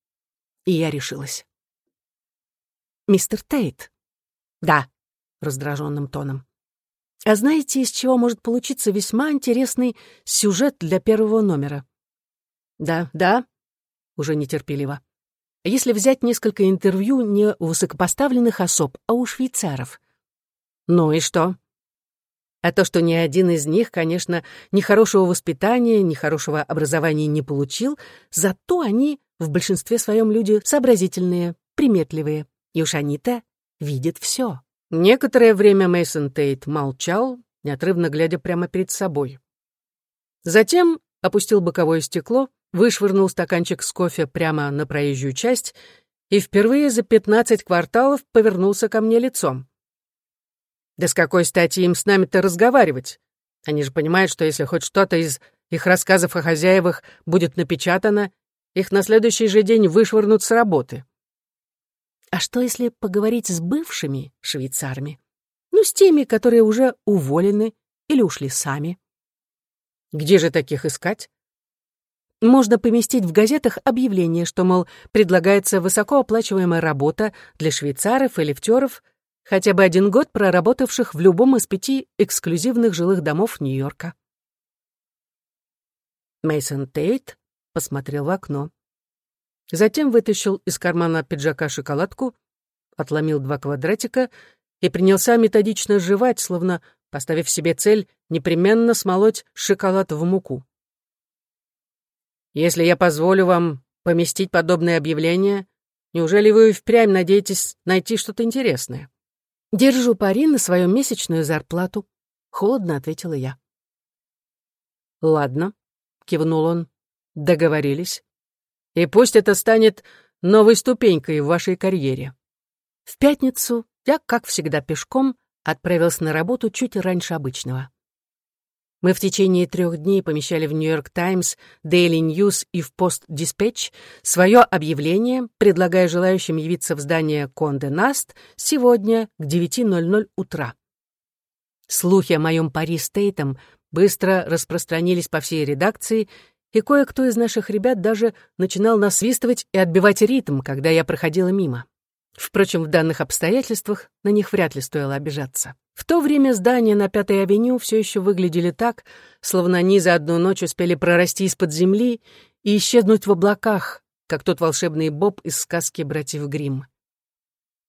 И я решилась. «Мистер Тейт?» «Да», — раздраженным тоном. А знаете, из чего может получиться весьма интересный сюжет для первого номера? Да, да, уже нетерпеливо. Если взять несколько интервью не у высокопоставленных особ, а у швейцаров. Ну и что? А то, что ни один из них, конечно, ни хорошего воспитания, ни хорошего образования не получил, зато они в большинстве своем люди сообразительные, приметливые. И уж они-то видят все. Некоторое время Мейсон Тейт молчал, неотрывно глядя прямо перед собой. Затем опустил боковое стекло, вышвырнул стаканчик с кофе прямо на проезжую часть и впервые за пятнадцать кварталов повернулся ко мне лицом. «Да с какой стати им с нами-то разговаривать? Они же понимают, что если хоть что-то из их рассказов о хозяевах будет напечатано, их на следующий же день вышвырнут с работы. А что, если поговорить с бывшими швейцарами? Ну, с теми, которые уже уволены или ушли сами. Где же таких искать? Можно поместить в газетах объявление, что, мол, предлагается высокооплачиваемая работа для швейцаров и лифтеров, хотя бы один год проработавших в любом из пяти эксклюзивных жилых домов Нью-Йорка. Мейсон Тейт посмотрел в окно. Затем вытащил из кармана пиджака шоколадку, отломил два квадратика и принялся методично жевать, словно поставив себе цель непременно смолоть шоколад в муку. «Если я позволю вам поместить подобное объявление, неужели вы впрямь надеетесь найти что-то интересное?» «Держу пари на свою месячную зарплату», — холодно ответила я. «Ладно», — кивнул он, — «договорились. И пусть это станет новой ступенькой в вашей карьере. В пятницу я, как всегда пешком, отправился на работу чуть раньше обычного. Мы в течение трех дней помещали в «Нью-Йорк Таймс», «Дейли Ньюс» и в «Пост Диспетч» свое объявление, предлагая желающим явиться в здание Конде Наст сегодня к 9.00 утра. Слухи о моем пари с Тейтом быстро распространились по всей редакции, и кое-кто из наших ребят даже начинал насвистывать и отбивать ритм, когда я проходила мимо. Впрочем, в данных обстоятельствах на них вряд ли стоило обижаться. В то время здания на Пятой авеню все еще выглядели так, словно они за одну ночь успели прорасти из-под земли и исчезнуть в облаках, как тот волшебный Боб из сказки «Братьев Гримм».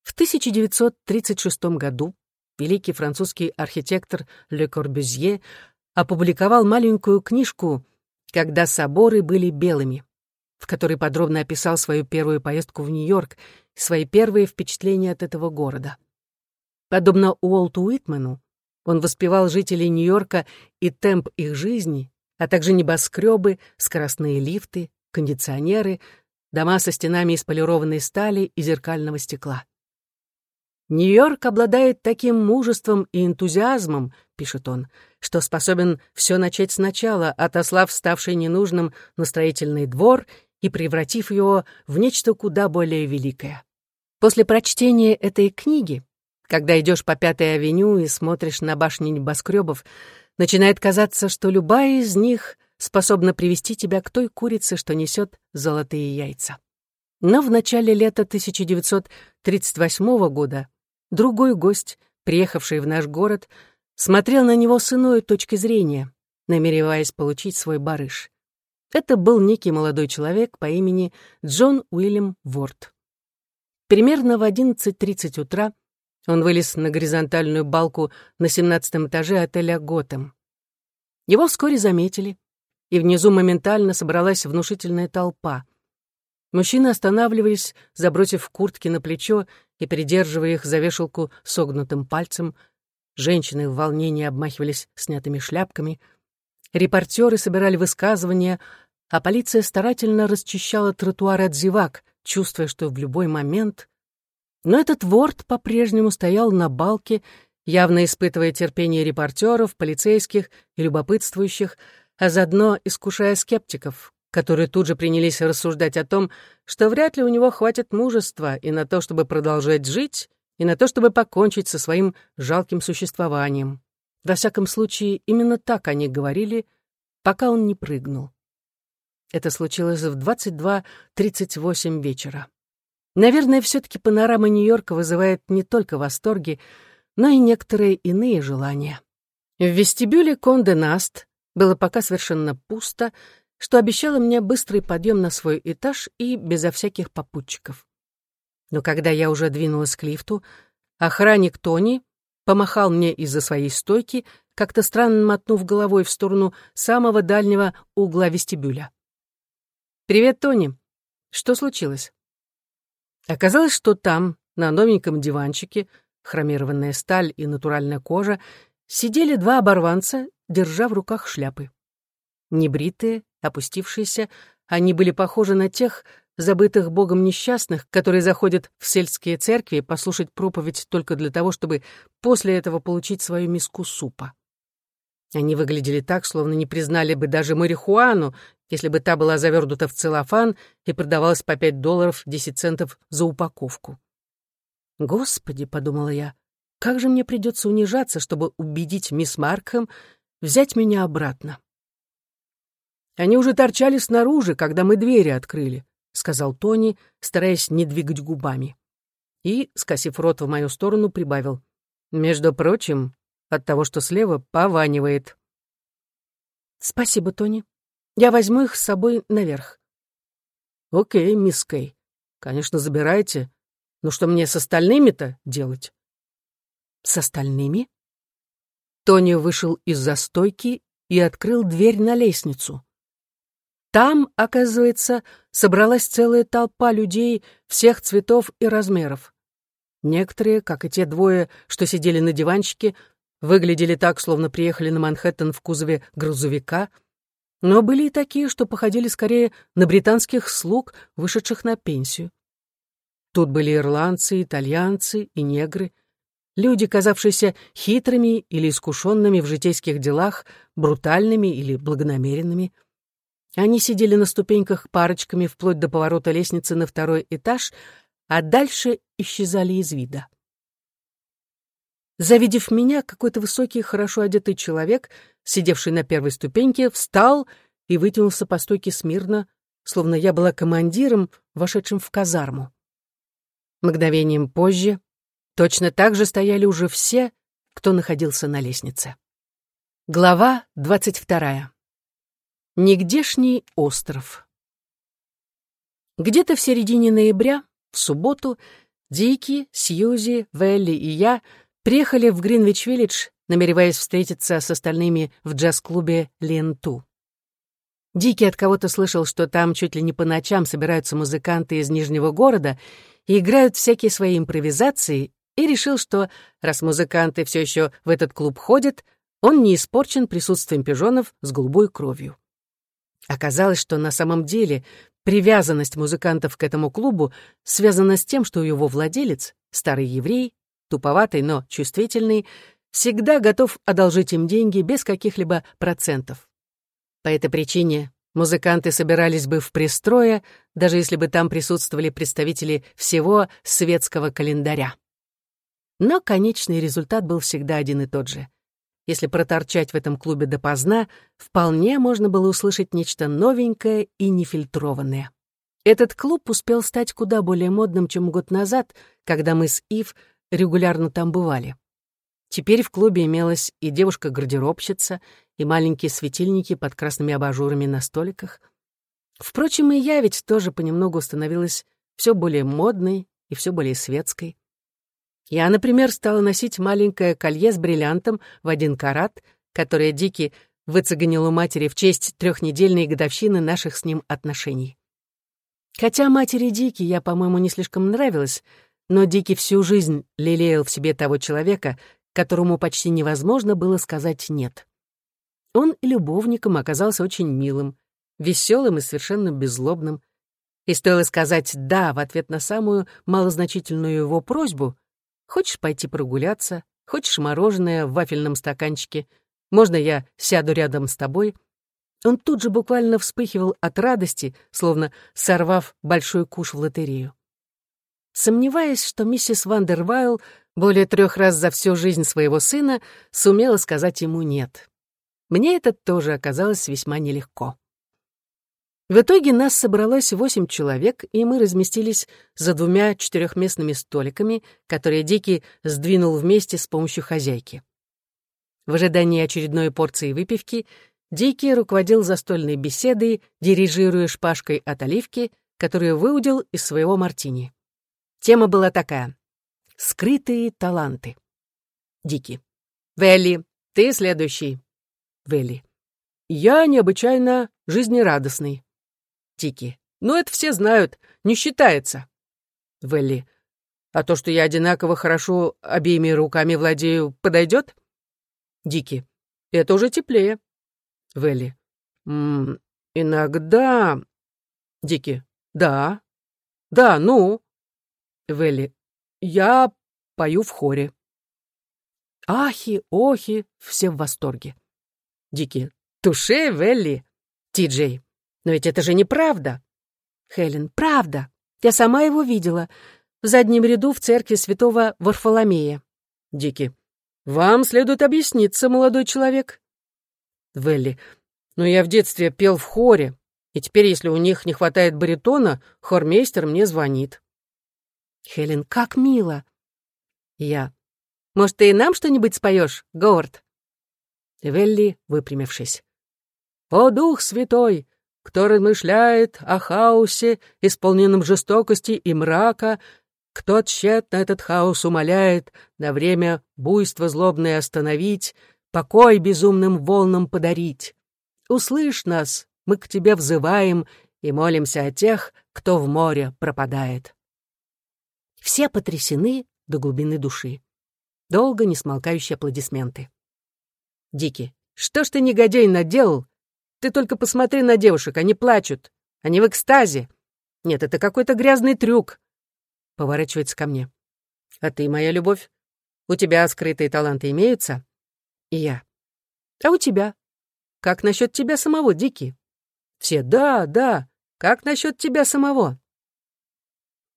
В 1936 году великий французский архитектор Ле Корбюзье опубликовал маленькую книжку когда соборы были белыми, в которой подробно описал свою первую поездку в Нью-Йорк и свои первые впечатления от этого города. Подобно Уолту Уитмену, он воспевал жителей Нью-Йорка и темп их жизни, а также небоскребы, скоростные лифты, кондиционеры, дома со стенами из полированной стали и зеркального стекла. Нью-Йорк обладает таким мужеством и энтузиазмом, пишет он, что способен все начать сначала, отослав ставший ненужным на строительный двор и превратив его в нечто куда более великое. После прочтения этой книги, когда идешь по Пятой авеню и смотришь на башни небоскребов, начинает казаться, что любая из них способна привести тебя к той курице, что несет золотые яйца. Но в начале лета 1938 года Другой гость, приехавший в наш город, смотрел на него с иной точки зрения, намереваясь получить свой барыш. Это был некий молодой человек по имени Джон Уильям Ворд. Примерно в 11.30 утра он вылез на горизонтальную балку на 17 этаже отеля «Готэм». Его вскоре заметили, и внизу моментально собралась внушительная толпа. Мужчины останавливались, забросив куртки на плечо и придерживая их за вешалку согнутым пальцем. Женщины в волнении обмахивались снятыми шляпками. Репортеры собирали высказывания, а полиция старательно расчищала тротуар от зевак, чувствуя, что в любой момент... Но этот ворд по-прежнему стоял на балке, явно испытывая терпение репортеров, полицейских и любопытствующих, а заодно искушая скептиков, которые тут же принялись рассуждать о том, что вряд ли у него хватит мужества и на то, чтобы продолжать жить, и на то, чтобы покончить со своим жалким существованием. Во всяком случае, именно так они говорили, пока он не прыгнул. Это случилось в 22.38 вечера. Наверное, все-таки панорама Нью-Йорка вызывает не только восторги, но и некоторые иные желания. В вестибюле Конде Наст было пока совершенно пусто, что обещало мне быстрый подъем на свой этаж и безо всяких попутчиков. Но когда я уже двинулась к лифту, охранник Тони помахал мне из-за своей стойки, как-то странно мотнув головой в сторону самого дальнего угла вестибюля. «Привет, Тони. Что случилось?» Оказалось, что там, на новеньком диванчике, хромированная сталь и натуральная кожа, сидели два оборванца, держа в руках шляпы. Небритые, опустившиеся, они были похожи на тех забытых Богом несчастных, которые заходят в сельские церкви послушать проповедь только для того, чтобы после этого получить свою миску супа. Они выглядели так, словно не признали бы даже марихуану, если бы та была завернута в целлофан и продавалась по пять долларов десять центов за упаковку. «Господи», — подумала я, — «как же мне придется унижаться, чтобы убедить мисс Маркхэм взять меня обратно?» «Они уже торчали снаружи, когда мы двери открыли», — сказал Тони, стараясь не двигать губами. И, скосив рот в мою сторону, прибавил. «Между прочим, от того, что слева пованивает». «Спасибо, Тони. Я возьму их с собой наверх». «Окей, мисс Кей. Конечно, забирайте. Но что мне с остальными-то делать?» «С остальными?» Тони вышел из застойки и открыл дверь на лестницу. Там, оказывается, собралась целая толпа людей всех цветов и размеров. Некоторые, как и те двое, что сидели на диванчике, выглядели так, словно приехали на Манхэттен в кузове грузовика, но были и такие, что походили скорее на британских слуг, вышедших на пенсию. Тут были ирландцы, итальянцы и негры, люди, казавшиеся хитрыми или искушенными в житейских делах, брутальными или благонамеренными. Они сидели на ступеньках парочками вплоть до поворота лестницы на второй этаж, а дальше исчезали из вида. Завидев меня, какой-то высокий, хорошо одетый человек, сидевший на первой ступеньке, встал и вытянулся по стойке смирно, словно я была командиром, вошедшим в казарму. Мгновением позже точно так же стояли уже все, кто находился на лестнице. Глава двадцать вторая. Нигдешний остров. Где-то в середине ноября, в субботу, Дики, Сьюзи, Велли и я — приехали в Гринвич-Виллидж, намереваясь встретиться с остальными в джаз-клубе «Ленту». Дикий от кого-то слышал, что там чуть ли не по ночам собираются музыканты из Нижнего города и играют всякие свои импровизации, и решил, что, раз музыканты все еще в этот клуб ходят, он не испорчен присутствием пижонов с голубой кровью. Оказалось, что на самом деле привязанность музыкантов к этому клубу связана с тем, что его владелец, старый еврей, туповатый, но чувствительный, всегда готов одолжить им деньги без каких-либо процентов. По этой причине музыканты собирались бы в пристрое, даже если бы там присутствовали представители всего светского календаря. Но конечный результат был всегда один и тот же. Если проторчать в этом клубе допоздна, вполне можно было услышать нечто новенькое и нефильтрованное. Этот клуб успел стать куда более модным, чем год назад, когда мы с Ив регулярно там бывали. Теперь в клубе имелась и девушка-гардеробщица, и маленькие светильники под красными абажурами на столиках. Впрочем, и я ведь тоже понемногу становилась все более модной и все более светской. Я, например, стала носить маленькое колье с бриллиантом в один карат, которое Дики выцеганил у матери в честь трехнедельной годовщины наших с ним отношений. Хотя матери Дики я, по-моему, не слишком нравилась, но Дики всю жизнь лелеял в себе того человека, которому почти невозможно было сказать «нет». Он и любовником оказался очень милым, веселым и совершенно беззлобным. И стоило сказать «да» в ответ на самую малозначительную его просьбу «Хочешь пойти прогуляться? Хочешь мороженое в вафельном стаканчике? Можно я сяду рядом с тобой?» Он тут же буквально вспыхивал от радости, словно сорвав большой куш в лотерею сомневаясь, что миссис Вандервайл более трех раз за всю жизнь своего сына сумела сказать ему «нет». Мне это тоже оказалось весьма нелегко. В итоге нас собралось восемь человек, и мы разместились за двумя четырехместными столиками, которые Дики сдвинул вместе с помощью хозяйки. В ожидании очередной порции выпивки Дикий руководил застольной беседой, дирижируя шпажкой от оливки, которую выудил из своего мартини. Тема была такая — «Скрытые таланты». Дикий. «Велли, ты следующий». Велли. «Я необычайно жизнерадостный». Дикий. «Ну, это все знают, не считается». Велли. «А то, что я одинаково хорошо обеими руками владею, подойдет?» Дикий. «Это уже теплее». Велли. «М иногда...» Дикий. «Да». «Да, ну?» Велли. «Я пою в хоре». Ахи, охи, все в восторге. Дикий. «Туше, Велли!» Ти-Джей. «Но ведь это же неправда!» Хелен. «Правда. Я сама его видела. В заднем ряду в церкви святого Варфоломея». Дикий. «Вам следует объясниться, молодой человек». Велли. «Но я в детстве пел в хоре, и теперь, если у них не хватает баритона, хормейстер мне звонит». Хелен. «Как мило!» Я. «Может, ты и нам что-нибудь споешь, Говард?» Велли, выпрямившись. «О, Дух Святой, кто размышляет о хаосе, исполненном жестокости и мрака, кто тщетно этот хаос умоляет, на время буйства злобное остановить, покой безумным волнам подарить. Услышь нас, мы к тебе взываем и молимся о тех, кто в море пропадает. Все потрясены до глубины души. Долго не смолкающие аплодисменты. Дики, что ж ты, негодяй, наделал? Ты только посмотри на девушек, они плачут. Они в экстазе. Нет, это какой-то грязный трюк поворачивается ко мне. «А ты, моя любовь? У тебя скрытые таланты имеются?» И я. «А у тебя? Как насчет тебя самого, Дики?» Все «Да, да. Как насчет тебя самого?»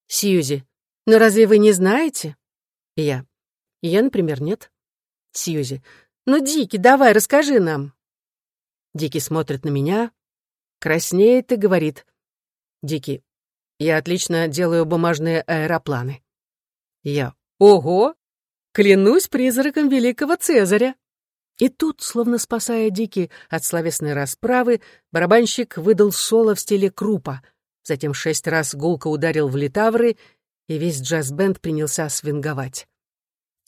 Сьюзи. «Но разве вы не знаете?» Я. я, например, нет. Сьюзи. «Ну, Дики, давай, расскажи нам». Дики смотрит на меня, краснеет и говорит. Дики, я отлично делаю бумажные аэропланы. Я. Ого! Клянусь призраком великого Цезаря. И тут, словно спасая Дики от словесной расправы, барабанщик выдал соло в стиле крупа, затем шесть раз гулко ударил в литавры, и весь джаз-бенд принялся свинговать.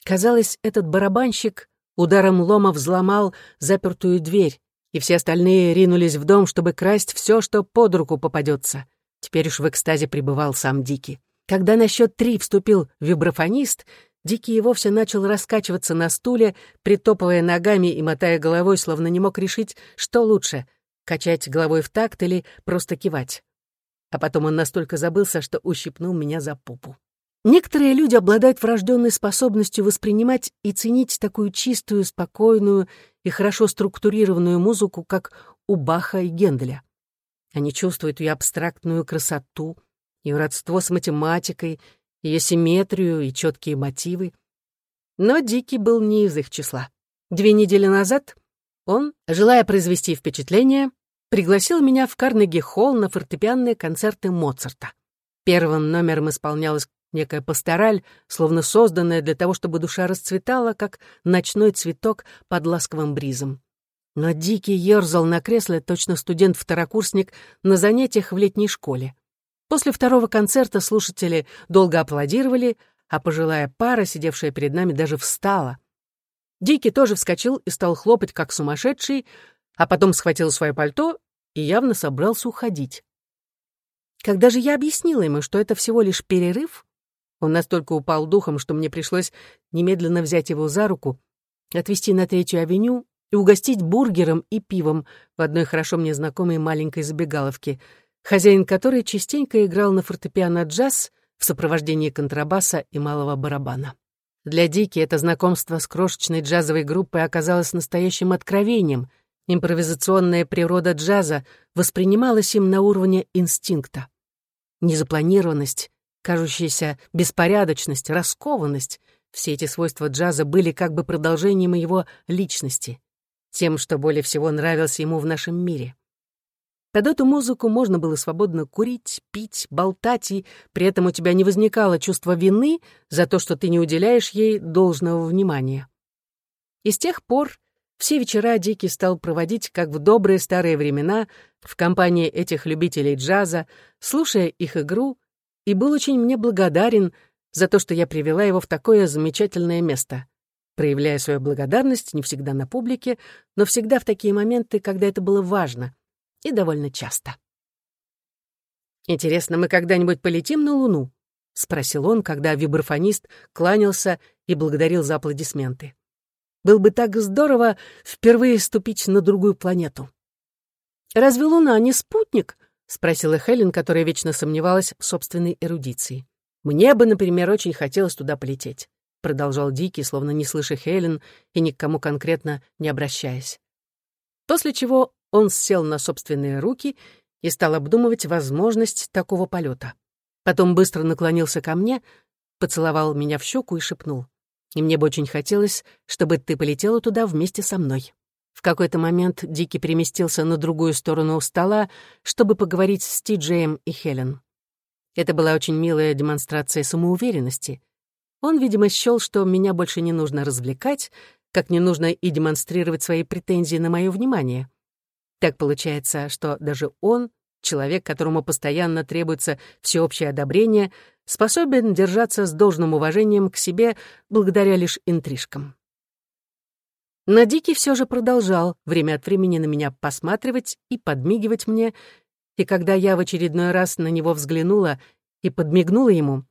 Казалось, этот барабанщик ударом лома взломал запертую дверь, и все остальные ринулись в дом, чтобы красть все, что под руку попадется. Теперь уж в экстазе пребывал сам Дики. Когда на счет три вступил вибрафонист, Дикий и вовсе начал раскачиваться на стуле, притопывая ногами и мотая головой, словно не мог решить, что лучше — качать головой в такт или просто кивать. А потом он настолько забылся, что ущипнул меня за попу. Некоторые люди обладают врожденной способностью воспринимать и ценить такую чистую, спокойную и хорошо структурированную музыку, как у Баха и Генделя. Они чувствуют ее абстрактную красоту, ее родство с математикой, ее симметрию и четкие мотивы. Но Дикий был не из их числа. Две недели назад он, желая произвести впечатление, пригласил меня в Карнеги-холл на фортепианные концерты Моцарта. Первым номером исполнялась некая пастораль, словно созданная для того, чтобы душа расцветала, как ночной цветок под ласковым бризом. Но Дикий ерзал на кресле, точно студент-второкурсник, на занятиях в летней школе. После второго концерта слушатели долго аплодировали, а пожилая пара, сидевшая перед нами, даже встала. Дикий тоже вскочил и стал хлопать, как сумасшедший, а потом схватил свое пальто и явно собрался уходить. Когда же я объяснила ему, что это всего лишь перерыв, он настолько упал духом, что мне пришлось немедленно взять его за руку, отвезти на Третью авеню и угостить бургером и пивом в одной хорошо мне знакомой маленькой забегаловке, хозяин которой частенько играл на фортепиано джаз в сопровождении контрабаса и малого барабана. Для Дики это знакомство с крошечной джазовой группой оказалось настоящим откровением. Импровизационная природа джаза воспринималась им на уровне инстинкта. Незапланированность, кажущаяся беспорядочность, раскованность — все эти свойства джаза были как бы продолжением его личности тем, что более всего нравилось ему в нашем мире. Под эту музыку можно было свободно курить, пить, болтать, и при этом у тебя не возникало чувства вины за то, что ты не уделяешь ей должного внимания. И с тех пор Все вечера Дики стал проводить, как в добрые старые времена, в компании этих любителей джаза, слушая их игру, и был очень мне благодарен за то, что я привела его в такое замечательное место, проявляя свою благодарность не всегда на публике, но всегда в такие моменты, когда это было важно, и довольно часто. «Интересно, мы когда-нибудь полетим на Луну?» — спросил он, когда вибрафонист кланялся и благодарил за аплодисменты. Был бы так здорово впервые ступить на другую планету. «Разве Луна не спутник?» — спросила Хелен, которая вечно сомневалась в собственной эрудиции. «Мне бы, например, очень хотелось туда полететь», — продолжал Дикий, словно не слыша Хелен и ни к кому конкретно не обращаясь. После чего он сел на собственные руки и стал обдумывать возможность такого полета. Потом быстро наклонился ко мне, поцеловал меня в щеку и шепнул и мне бы очень хотелось, чтобы ты полетела туда вместе со мной». В какой-то момент Дики переместился на другую сторону стола, чтобы поговорить с Тиджеем и Хелен. Это была очень милая демонстрация самоуверенности. Он, видимо, счёл, что меня больше не нужно развлекать, как не нужно и демонстрировать свои претензии на мое внимание. Так получается, что даже он, человек, которому постоянно требуется всеобщее одобрение, способен держаться с должным уважением к себе благодаря лишь интрижкам. Надики все же продолжал время от времени на меня посматривать и подмигивать мне, и когда я в очередной раз на него взглянула и подмигнула ему,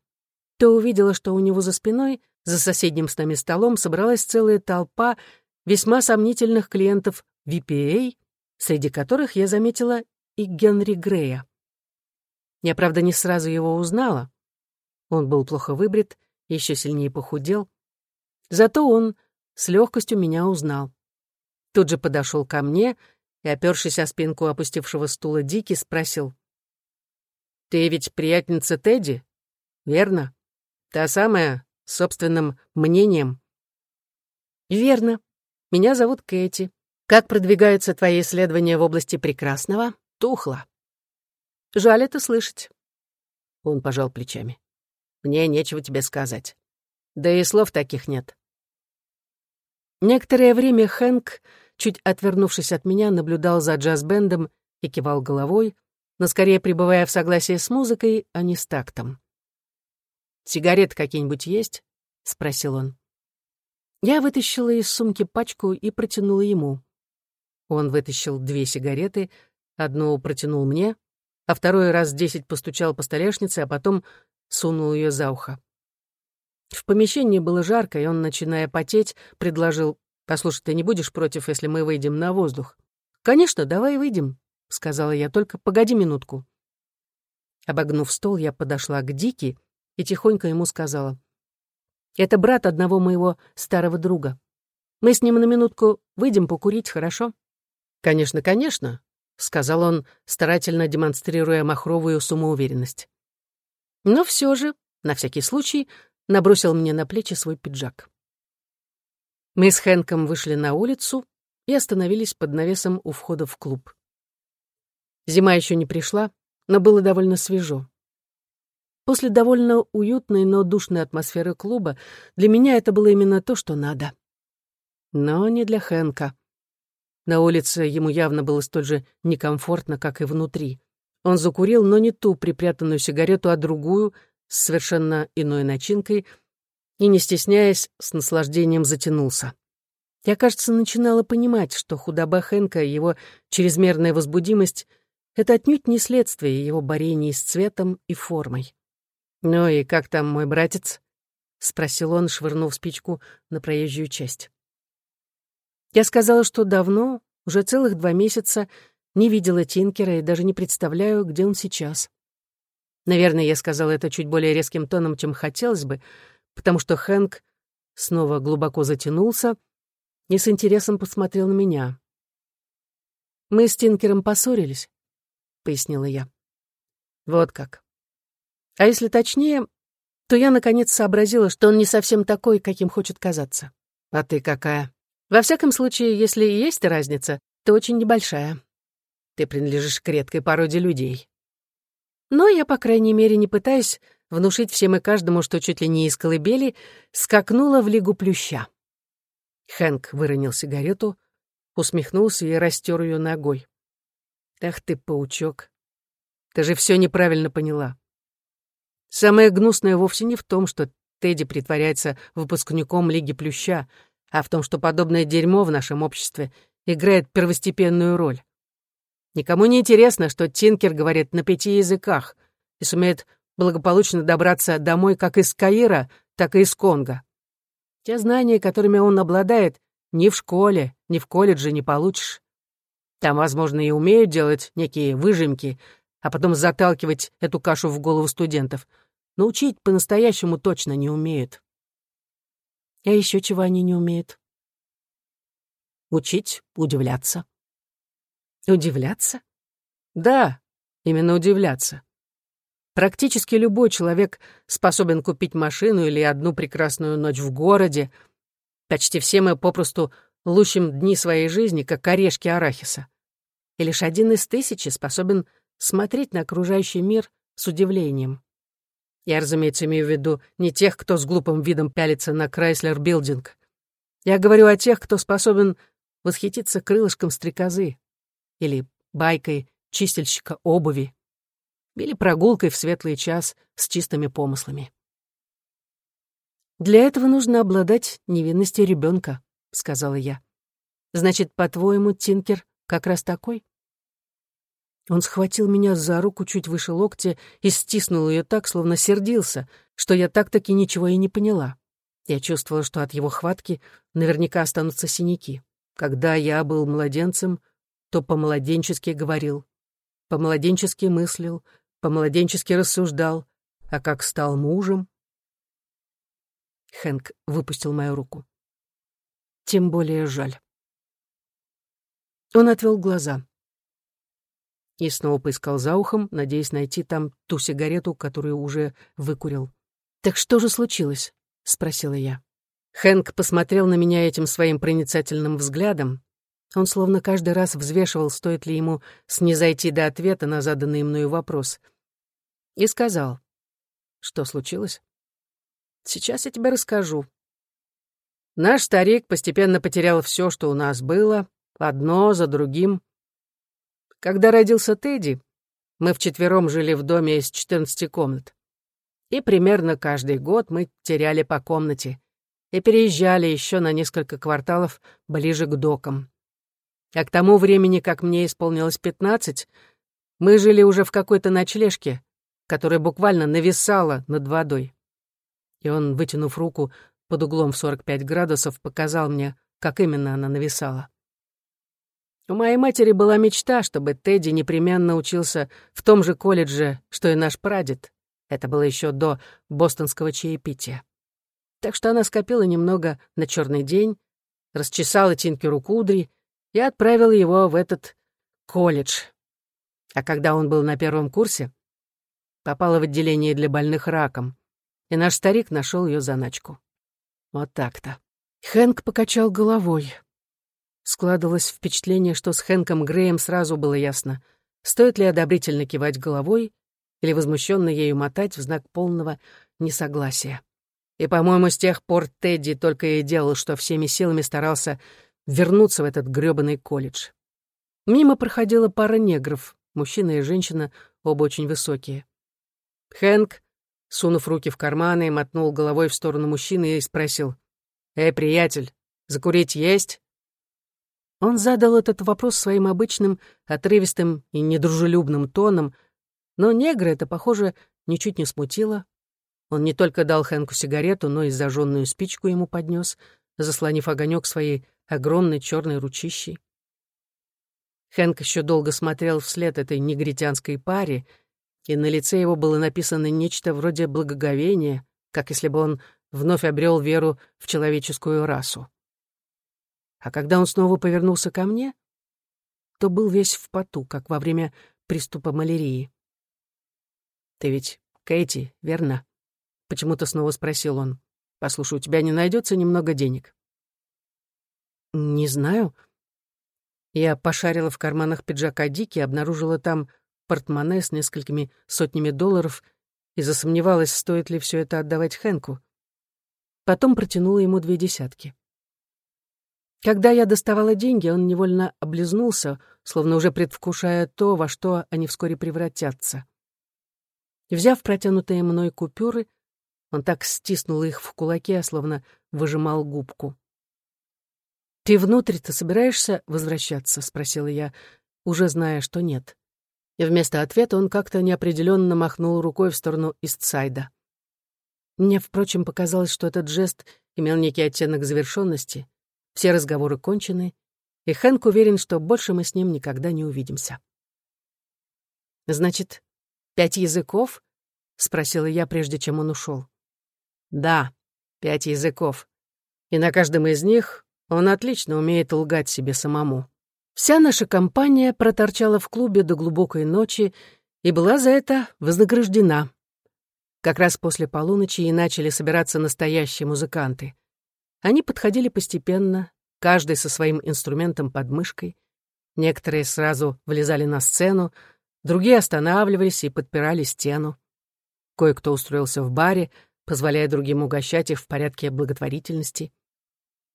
то увидела, что у него за спиной, за соседним с нами столом, собралась целая толпа весьма сомнительных клиентов VPA, среди которых я заметила и Генри Грея. Я, правда, не сразу его узнала. Он был плохо выбрит, еще сильнее похудел. Зато он с легкостью меня узнал. Тут же подошел ко мне и, опершись о спинку опустившего стула Дики, спросил. «Ты ведь приятница Тедди, верно? Та самая, с собственным мнением?» «Верно. Меня зовут Кэти. Как продвигаются твои исследования в области прекрасного?» тухло. Жаль это слышать. Он пожал плечами. Мне нечего тебе сказать. Да и слов таких нет. Некоторое время Хэнк, чуть отвернувшись от меня, наблюдал за джаз-бендом и кивал головой, но скорее пребывая в согласии с музыкой, а не с тактом. «Сигареты какие-нибудь есть?» — спросил он. Я вытащила из сумки пачку и протянула ему. Он вытащил две сигареты, Одну протянул мне, а второй раз десять постучал по столешнице, а потом сунул ее за ухо. В помещении было жарко, и он, начиная потеть, предложил, «Послушай, ты не будешь против, если мы выйдем на воздух?» «Конечно, давай выйдем», — сказала я, «только погоди минутку». Обогнув стол, я подошла к Дики и тихонько ему сказала, «Это брат одного моего старого друга. Мы с ним на минутку выйдем покурить, хорошо?» «Конечно, конечно», — сказал он, старательно демонстрируя махровую самоуверенность. Но все же, на всякий случай, набросил мне на плечи свой пиджак. Мы с Хэнком вышли на улицу и остановились под навесом у входа в клуб. Зима еще не пришла, но было довольно свежо. После довольно уютной, но душной атмосферы клуба для меня это было именно то, что надо. Но не для Хэнка. На улице ему явно было столь же некомфортно, как и внутри. Он закурил, но не ту припрятанную сигарету, а другую, с совершенно иной начинкой, и, не стесняясь, с наслаждением затянулся. Я, кажется, начинала понимать, что худоба Хэнка и его чрезмерная возбудимость — это отнюдь не следствие его борений с цветом и формой. «Ну и как там мой братец?» — спросил он, швырнув спичку на проезжую часть. Я сказала, что давно, уже целых два месяца, не видела Тинкера и даже не представляю, где он сейчас. Наверное, я сказала это чуть более резким тоном, чем хотелось бы, потому что Хэнк снова глубоко затянулся и с интересом посмотрел на меня. «Мы с Тинкером поссорились», — пояснила я. «Вот как. А если точнее, то я наконец сообразила, что он не совсем такой, каким хочет казаться. А ты какая?» Во всяком случае, если и есть разница, то очень небольшая. Ты принадлежишь к редкой породе людей. Но я, по крайней мере, не пытаюсь внушить всем и каждому, что чуть ли не из колыбели скакнула в лигу плюща. Хэнк выронил сигарету, усмехнулся и растер ее ногой. «Ах ты, паучок! Ты же все неправильно поняла. Самое гнусное вовсе не в том, что Тедди притворяется выпускником Лиги Плюща, а в том, что подобное дерьмо в нашем обществе играет первостепенную роль. Никому не интересно, что Тинкер говорит на пяти языках и сумеет благополучно добраться домой как из Каира, так и из Конго. Те знания, которыми он обладает, ни в школе, ни в колледже не получишь. Там, возможно, и умеют делать некие выжимки, а потом заталкивать эту кашу в голову студентов. Но учить по-настоящему точно не умеют. А еще чего они не умеют? Учить удивляться. Удивляться? Да, именно удивляться. Практически любой человек способен купить машину или одну прекрасную ночь в городе. Почти все мы попросту лущим дни своей жизни, как орешки арахиса. И лишь один из тысячи способен смотреть на окружающий мир с удивлением. Я, разумеется, имею в виду не тех, кто с глупым видом пялится на Крайслер Билдинг. Я говорю о тех, кто способен восхититься крылышком стрекозы или байкой чистильщика обуви или прогулкой в светлый час с чистыми помыслами. «Для этого нужно обладать невинностью ребенка», — сказала я. «Значит, по-твоему, Тинкер как раз такой?» Он схватил меня за руку чуть выше локтя и стиснул ее так, словно сердился, что я так-таки ничего и не поняла. Я чувствовала, что от его хватки наверняка останутся синяки. Когда я был младенцем, то по-младенчески говорил, по-младенчески мыслил, по-младенчески рассуждал, а как стал мужем... Хэнк выпустил мою руку. Тем более жаль. Он отвел глаза. И снова поискал за ухом, надеясь найти там ту сигарету, которую уже выкурил. «Так что же случилось?» — спросила я. Хэнк посмотрел на меня этим своим проницательным взглядом, он словно каждый раз взвешивал, стоит ли ему снизойти до ответа на заданный мною вопрос — и сказал. «Что случилось?» «Сейчас я тебе расскажу». Наш старик постепенно потерял все, что у нас было, одно за другим. Когда родился Тедди, мы вчетвером жили в доме из 14 комнат. И примерно каждый год мы теряли по комнате и переезжали еще на несколько кварталов ближе к докам. А к тому времени, как мне исполнилось 15, мы жили уже в какой-то ночлежке, которая буквально нависала над водой. И он, вытянув руку под углом в 45 градусов, показал мне, как именно она нависала. У моей матери была мечта, чтобы Тедди непременно учился в том же колледже, что и наш прадед. Это было еще до бостонского чаепития. Так что она скопила немного на черный день, расчесала Тинкеру кудри и отправила его в этот колледж. А когда он был на первом курсе, попала в отделение для больных раком, и наш старик нашел ее заначку. Вот так-то. Хэнк покачал головой. Складывалось впечатление, что с Хэнком Греем сразу было ясно, стоит ли одобрительно кивать головой или возмущенно ею мотать в знак полного несогласия. И, по-моему, с тех пор Тедди только и делал, что всеми силами старался вернуться в этот грёбаный колледж. Мимо проходила пара негров, мужчина и женщина, оба очень высокие. Хэнк, сунув руки в карманы, мотнул головой в сторону мужчины и спросил. «Эй, приятель, закурить есть?» Он задал этот вопрос своим обычным, отрывистым и недружелюбным тоном, но негра это, похоже, ничуть не смутило. Он не только дал Хэнку сигарету, но и зажженную спичку ему поднес, заслонив огонек своей огромной черной ручищей. Хэнк еще долго смотрел вслед этой негритянской паре, и на лице его было написано нечто вроде благоговения, как если бы он вновь обрел веру в человеческую расу. А когда он снова повернулся ко мне, то был весь в поту, как во время приступа малярии. «Ты ведь Кэти, верно?» — почему-то снова спросил он. «Послушай, у тебя не найдется немного денег?» «Не знаю». Я пошарила в карманах пиджака Дики обнаружила там портмоне с несколькими сотнями долларов и засомневалась, стоит ли все это отдавать Хэнку. Потом протянула ему две десятки. Когда я доставала деньги, он невольно облизнулся, словно уже предвкушая то, во что они вскоре превратятся. Взяв протянутые мной купюры, он так стиснул их в кулаке, словно выжимал губку. «Ты внутрь-то собираешься возвращаться?» — спросила я, уже зная, что нет. И вместо ответа он как-то неопределенно махнул рукой в сторону Истсайда. Мне, впрочем, показалось, что этот жест имел некий оттенок завершенности. Все разговоры кончены, и Хэнк уверен, что больше мы с ним никогда не увидимся. «Значит, пять языков?» — спросила я, прежде чем он ушел. «Да, пять языков. И на каждом из них он отлично умеет лгать себе самому. Вся наша компания проторчала в клубе до глубокой ночи и была за это вознаграждена. Как раз после полуночи и начали собираться настоящие музыканты. Они подходили постепенно, каждый со своим инструментом под мышкой. Некоторые сразу влезали на сцену, другие останавливались и подпирали стену. Кое-кто устроился в баре, позволяя другим угощать их в порядке благотворительности.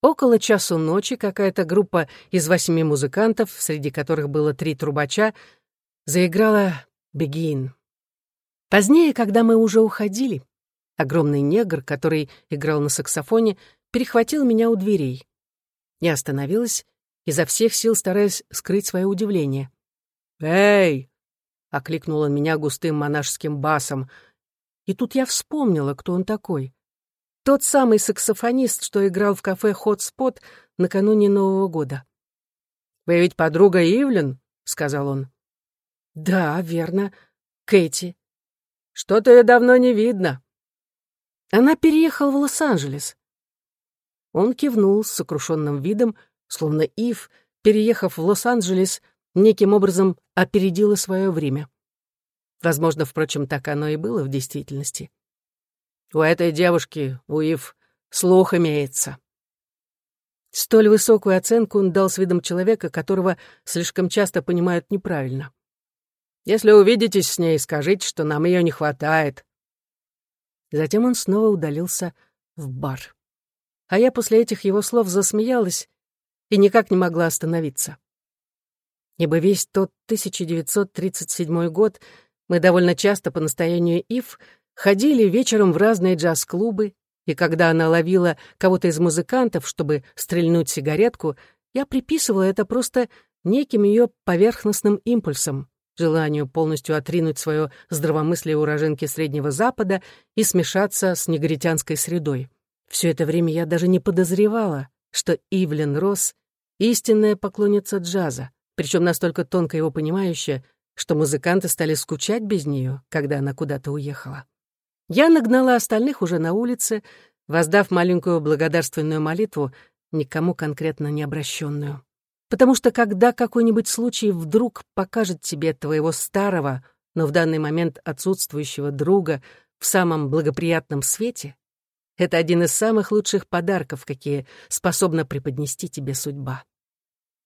Около часу ночи какая-то группа из восьми музыкантов, среди которых было три трубача, заиграла «Бегин». Позднее, когда мы уже уходили, огромный негр, который играл на саксофоне, перехватил меня у дверей. Я остановилась, изо всех сил стараясь скрыть свое удивление. «Эй!» — окликнул он меня густым монашеским басом. И тут я вспомнила, кто он такой. Тот самый саксофонист, что играл в кафе «Хотспот» накануне Нового года. «Вы ведь подруга Ивлен?» — сказал он. «Да, верно. Кэти». «Что-то ее давно не видно». Она переехала в Лос-Анджелес. Он кивнул с сокрушенным видом, словно Ив, переехав в Лос-Анджелес, неким образом опередила свое время. Возможно, впрочем, так оно и было в действительности. У этой девушки, у Ив, слух имеется. Столь высокую оценку он дал с видом человека, которого слишком часто понимают неправильно. «Если увидитесь с ней, скажите, что нам ее не хватает». Затем он снова удалился в бар. А я после этих его слов засмеялась и никак не могла остановиться. Ибо весь тот 1937 год мы довольно часто по настоянию Ив ходили вечером в разные джаз-клубы, и когда она ловила кого-то из музыкантов, чтобы стрельнуть сигаретку, я приписывала это просто неким ее поверхностным импульсом, желанию полностью отринуть свое здравомыслие уроженки Среднего Запада и смешаться с негритянской средой. Все это время я даже не подозревала, что Ивлен Росс — истинная поклонница джаза, причем настолько тонко его понимающая, что музыканты стали скучать без нее, когда она куда-то уехала. Я нагнала остальных уже на улице, воздав маленькую благодарственную молитву, никому конкретно не обращенную. Потому что когда какой-нибудь случай вдруг покажет тебе твоего старого, но в данный момент отсутствующего друга в самом благоприятном свете, это один из самых лучших подарков, какие способна преподнести тебе судьба.